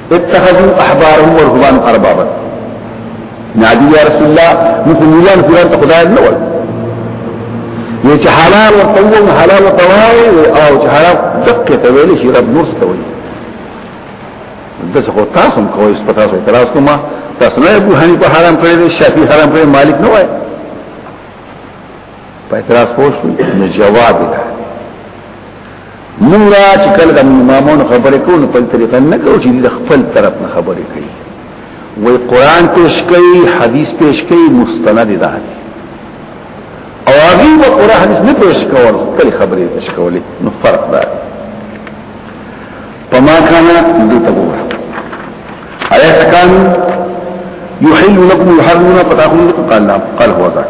اتخذوا احبارهم ورهبان اربابا نادي يا رسول الله مثل مليان فلان تخدای نه ول یو چې حلال او طيب حلال او طواي او چې حرام دقه ته ویل شي رب نور ستوي دغه خو تاسو هم کوی په تاسو اعتراض کوم تاسو نه ابو حنیفه حرام کړی شافعي حرام کړی مالک نه وای په اعتراض پوه شو نو جواب ده مونږه چې کله د امامونو خبرې کوو نو په طریقه نه کوو چې د خپل طرف نه خبرې کوي وای قران پیش کوي حدیث پیش کوي مستند ده او هغه په قران حدیث نه پیش کول خپل خبرې پیش کولې نو فرق ده پما کان د تبور ایا کان یحل لكم الحرم فتاخذ قال قال هو ذاك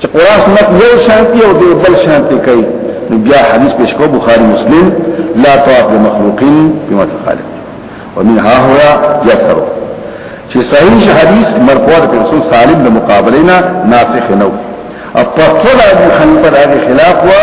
چې قران سنت یو شانتي او دی بل شانتي کوي نو بیا حدیث پیش کو بخاری مسلم لا طاعت لمخلوقین بما الخالق ومن ها هو يسر چې صحیح حدیث مرفوع د رسول سالم د مقابلینا ناسخ نو او په ټول د خلیفہ د خلاف وا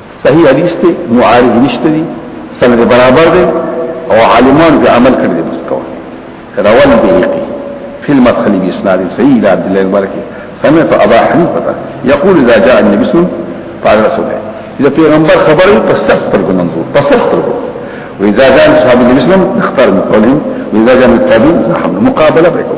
صحیح حدیث ته معارض نشته دي سند برابر دی او عالمان په عمل کړی دی بس کوه روان بهقي في المدخل بإسناد صحيح إلى عبد الله المباركي سمعت أبا حنيفة يقول إذا جاء النبي صلى الله عليه وسلم قال رسول الله إذا پیغمبر خبره پسس پر منظور پسس پر وإذا جاء صحابة النبي صلى الله عليه وسلم نختار من قولهم وإذا جاء من التابعين صاحبنا مقابلة بيكم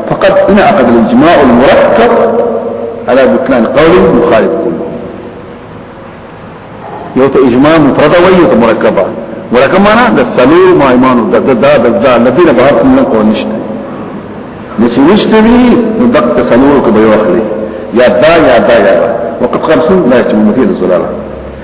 فقد انعقد الاجماع المرتب على بطلان قول مخالف كله یو ته اجماع مفرده وي یو ته مرکبه مرکبه معنا د سلو ما ایمان د د د د د الذين بهر کوم نه قول نشته نشي نشته وی نو دغه تسلور کو به واخلي یا دا یا دا یا وقد خرسون لا يتم فيه الزلاله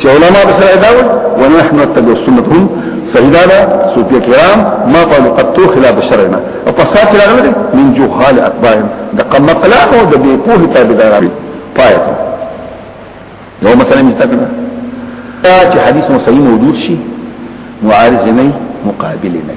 چې علما به سره دا وي ونحن نتبع سنتهم سیدا دا صوفیا کرام ما قالو قد تو خلاف شرعنا او په سات راغلي من جهال اتباعهم د قمقلا او د بی په تابعداري پای نو مثلا مستقبل چې حدیث مو صحیح موجود شي معارض نه مقابل نه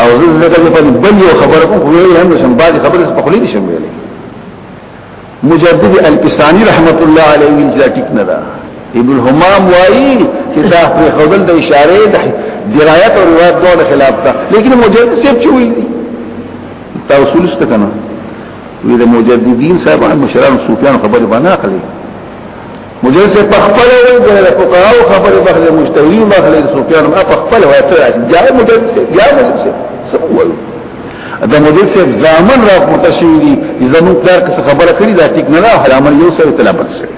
او زه زکه په بل یو خبره کوم خو یې هم شم بعض خبره په خلی نشم ویلې مجدد الکسانی رحمت الله علیه ان چې ټیک نه ده ابن الحمام وایي چې دا په خدل د اشاره ده درایت او روایت دوه خلاف ده لیکن مجدد سیب چوي تاسو لسته کنه وی د مجددین صاحب مشران صوفیان خبره باندې اخلي مجلس په خپل وی د فقهاو خبره بخله مجتهدین بخله سفیان ما په خپل وی ته جای مجلس جای مجلس سمول دا مجلس زامن را متشوی دي زمون پلار که خبره کړی دا ټیک نه نه حرامن یو سره تلابت سره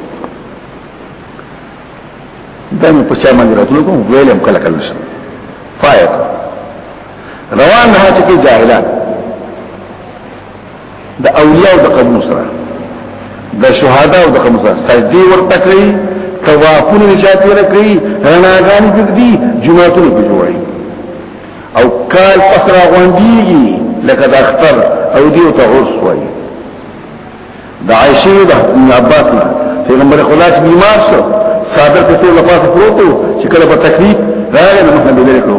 دا مې په چا باندې راتلو کوم ویلم کله کله شم فائد روان هات کې جاهلان د اولیاء د قبر سره د شهدا د قبر سره سجدي ورته کوي توافونه نشاتی نه کوي رناګان دي جمعتون په جوړي او کال پسرا غونډيږي لکه د اختر او دیو ته عرس وای د عائشه د عباس نه پیغمبر خدا چې بیمار شو صادق ته لپاره پروتو چې کله په تکلیف راغی نو محمد لري کړو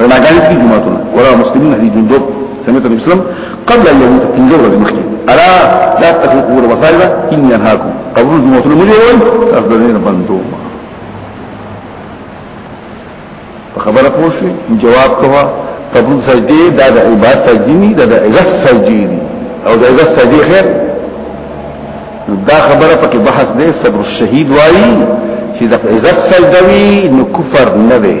رناګانی کی جماعتونه ولا مسلمین هدی جندوب سمعت النبي صلى الله عليه وسلم قبل ان يموت تنزل ورځ مخکې الا لا تخلقوا قبور مساجد ان ينهاكم قبر جمعتونه مجي وای تاسو د دې نه بندو خبره پوښي جواب کوه قبر سجدي دا د عبادت سجدي نه دا د عزت سجدي او د عزت سجدي خیر دا خبره پکې بحث دی صبر الشهید وایي چې د عزت سجدوي نو کفر نه دی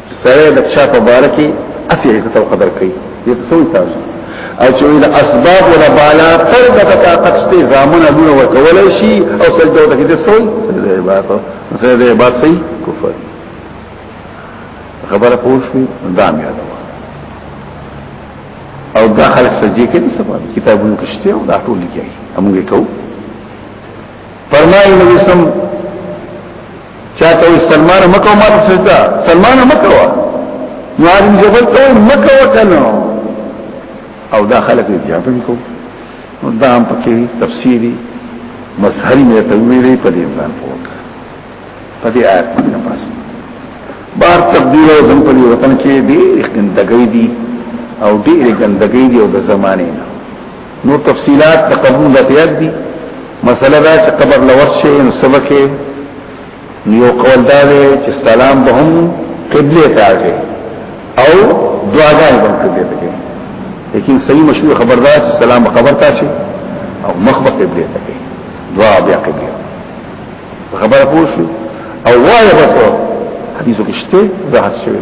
سره د چا په باره کې اسی عزت او قدر کوي دې څه وي تاسو او چې د اسباب ولا بالا تر د طاقت ستې زامن نور ورکول شي او سجده ته دې سوي سجده عبادت سجده عبادت سي کفر خبره پوښتنه دام یادو او دا خلک سجده کوي سبا کتابونو کې شته او دا ټول لیکي امګه کوو فرمایي نبی سم چاته سلمان مکو مال ستا سلمان مکو نو عالم جبل ته مکو کنه او دا خلک دې جواب کو نو دا هم پکې تفسیری مظهری مې ته ویلې په دې ځان پوک په دې آیت باندې پاس بار تبدیل او زم په وطن کې دې ګندګۍ دي او دې ګندګۍ دي او د زمانه نه نو تفصيلات د قبر د پیاد دي مسله دا چې قبر لور شي نو سبکه یو قول دا دی چې سلام به هم قبله ته راځي او دعاګانې به قبله ته کوي لیکن صحیح مشهور خبردار چې سلام قبر ته شي او مخ به قبله ته کوي دعا بیا قبله خبره پوه شو او وایي بس حدیثو کې شته زه حد شوی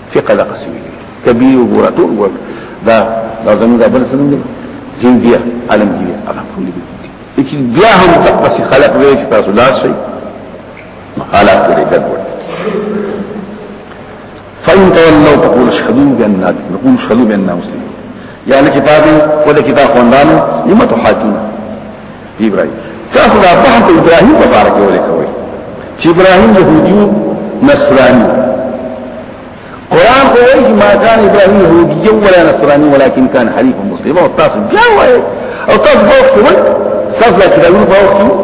فقه دا قسم دی کبیر وګوره ټول وګوره دا دا زموږ د بل سره دی هندیا عالم دی هغه ټول دی لیکن بیا هم تقصی خلق وی چې تاسو لاس شي حالات دې ګډوډ فإن تولوا فقولوا اشهدوا بأننا نقول اشهدوا بأننا مسلمون یا له کتابي ولا کتاب خوندانو لما تحاجون ابراهيم تاسو دا بحث ابراهيم په اړه کې ولیکوي چې ابراهيم يهودي نصراني قران خو وایي ما كان ابراهيم يهودي ولا نصراني ولكن كان حنيفا مسلما او تاسو جاوي او تاسو فوق څه تاسو لا کتابونه فوق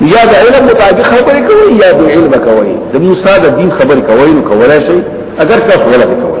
یا د علم مطابق خبرې کوي یا د علم کوي د موسی د دین خبرې کوي نو کولای شي اگر تاسو غلط کوي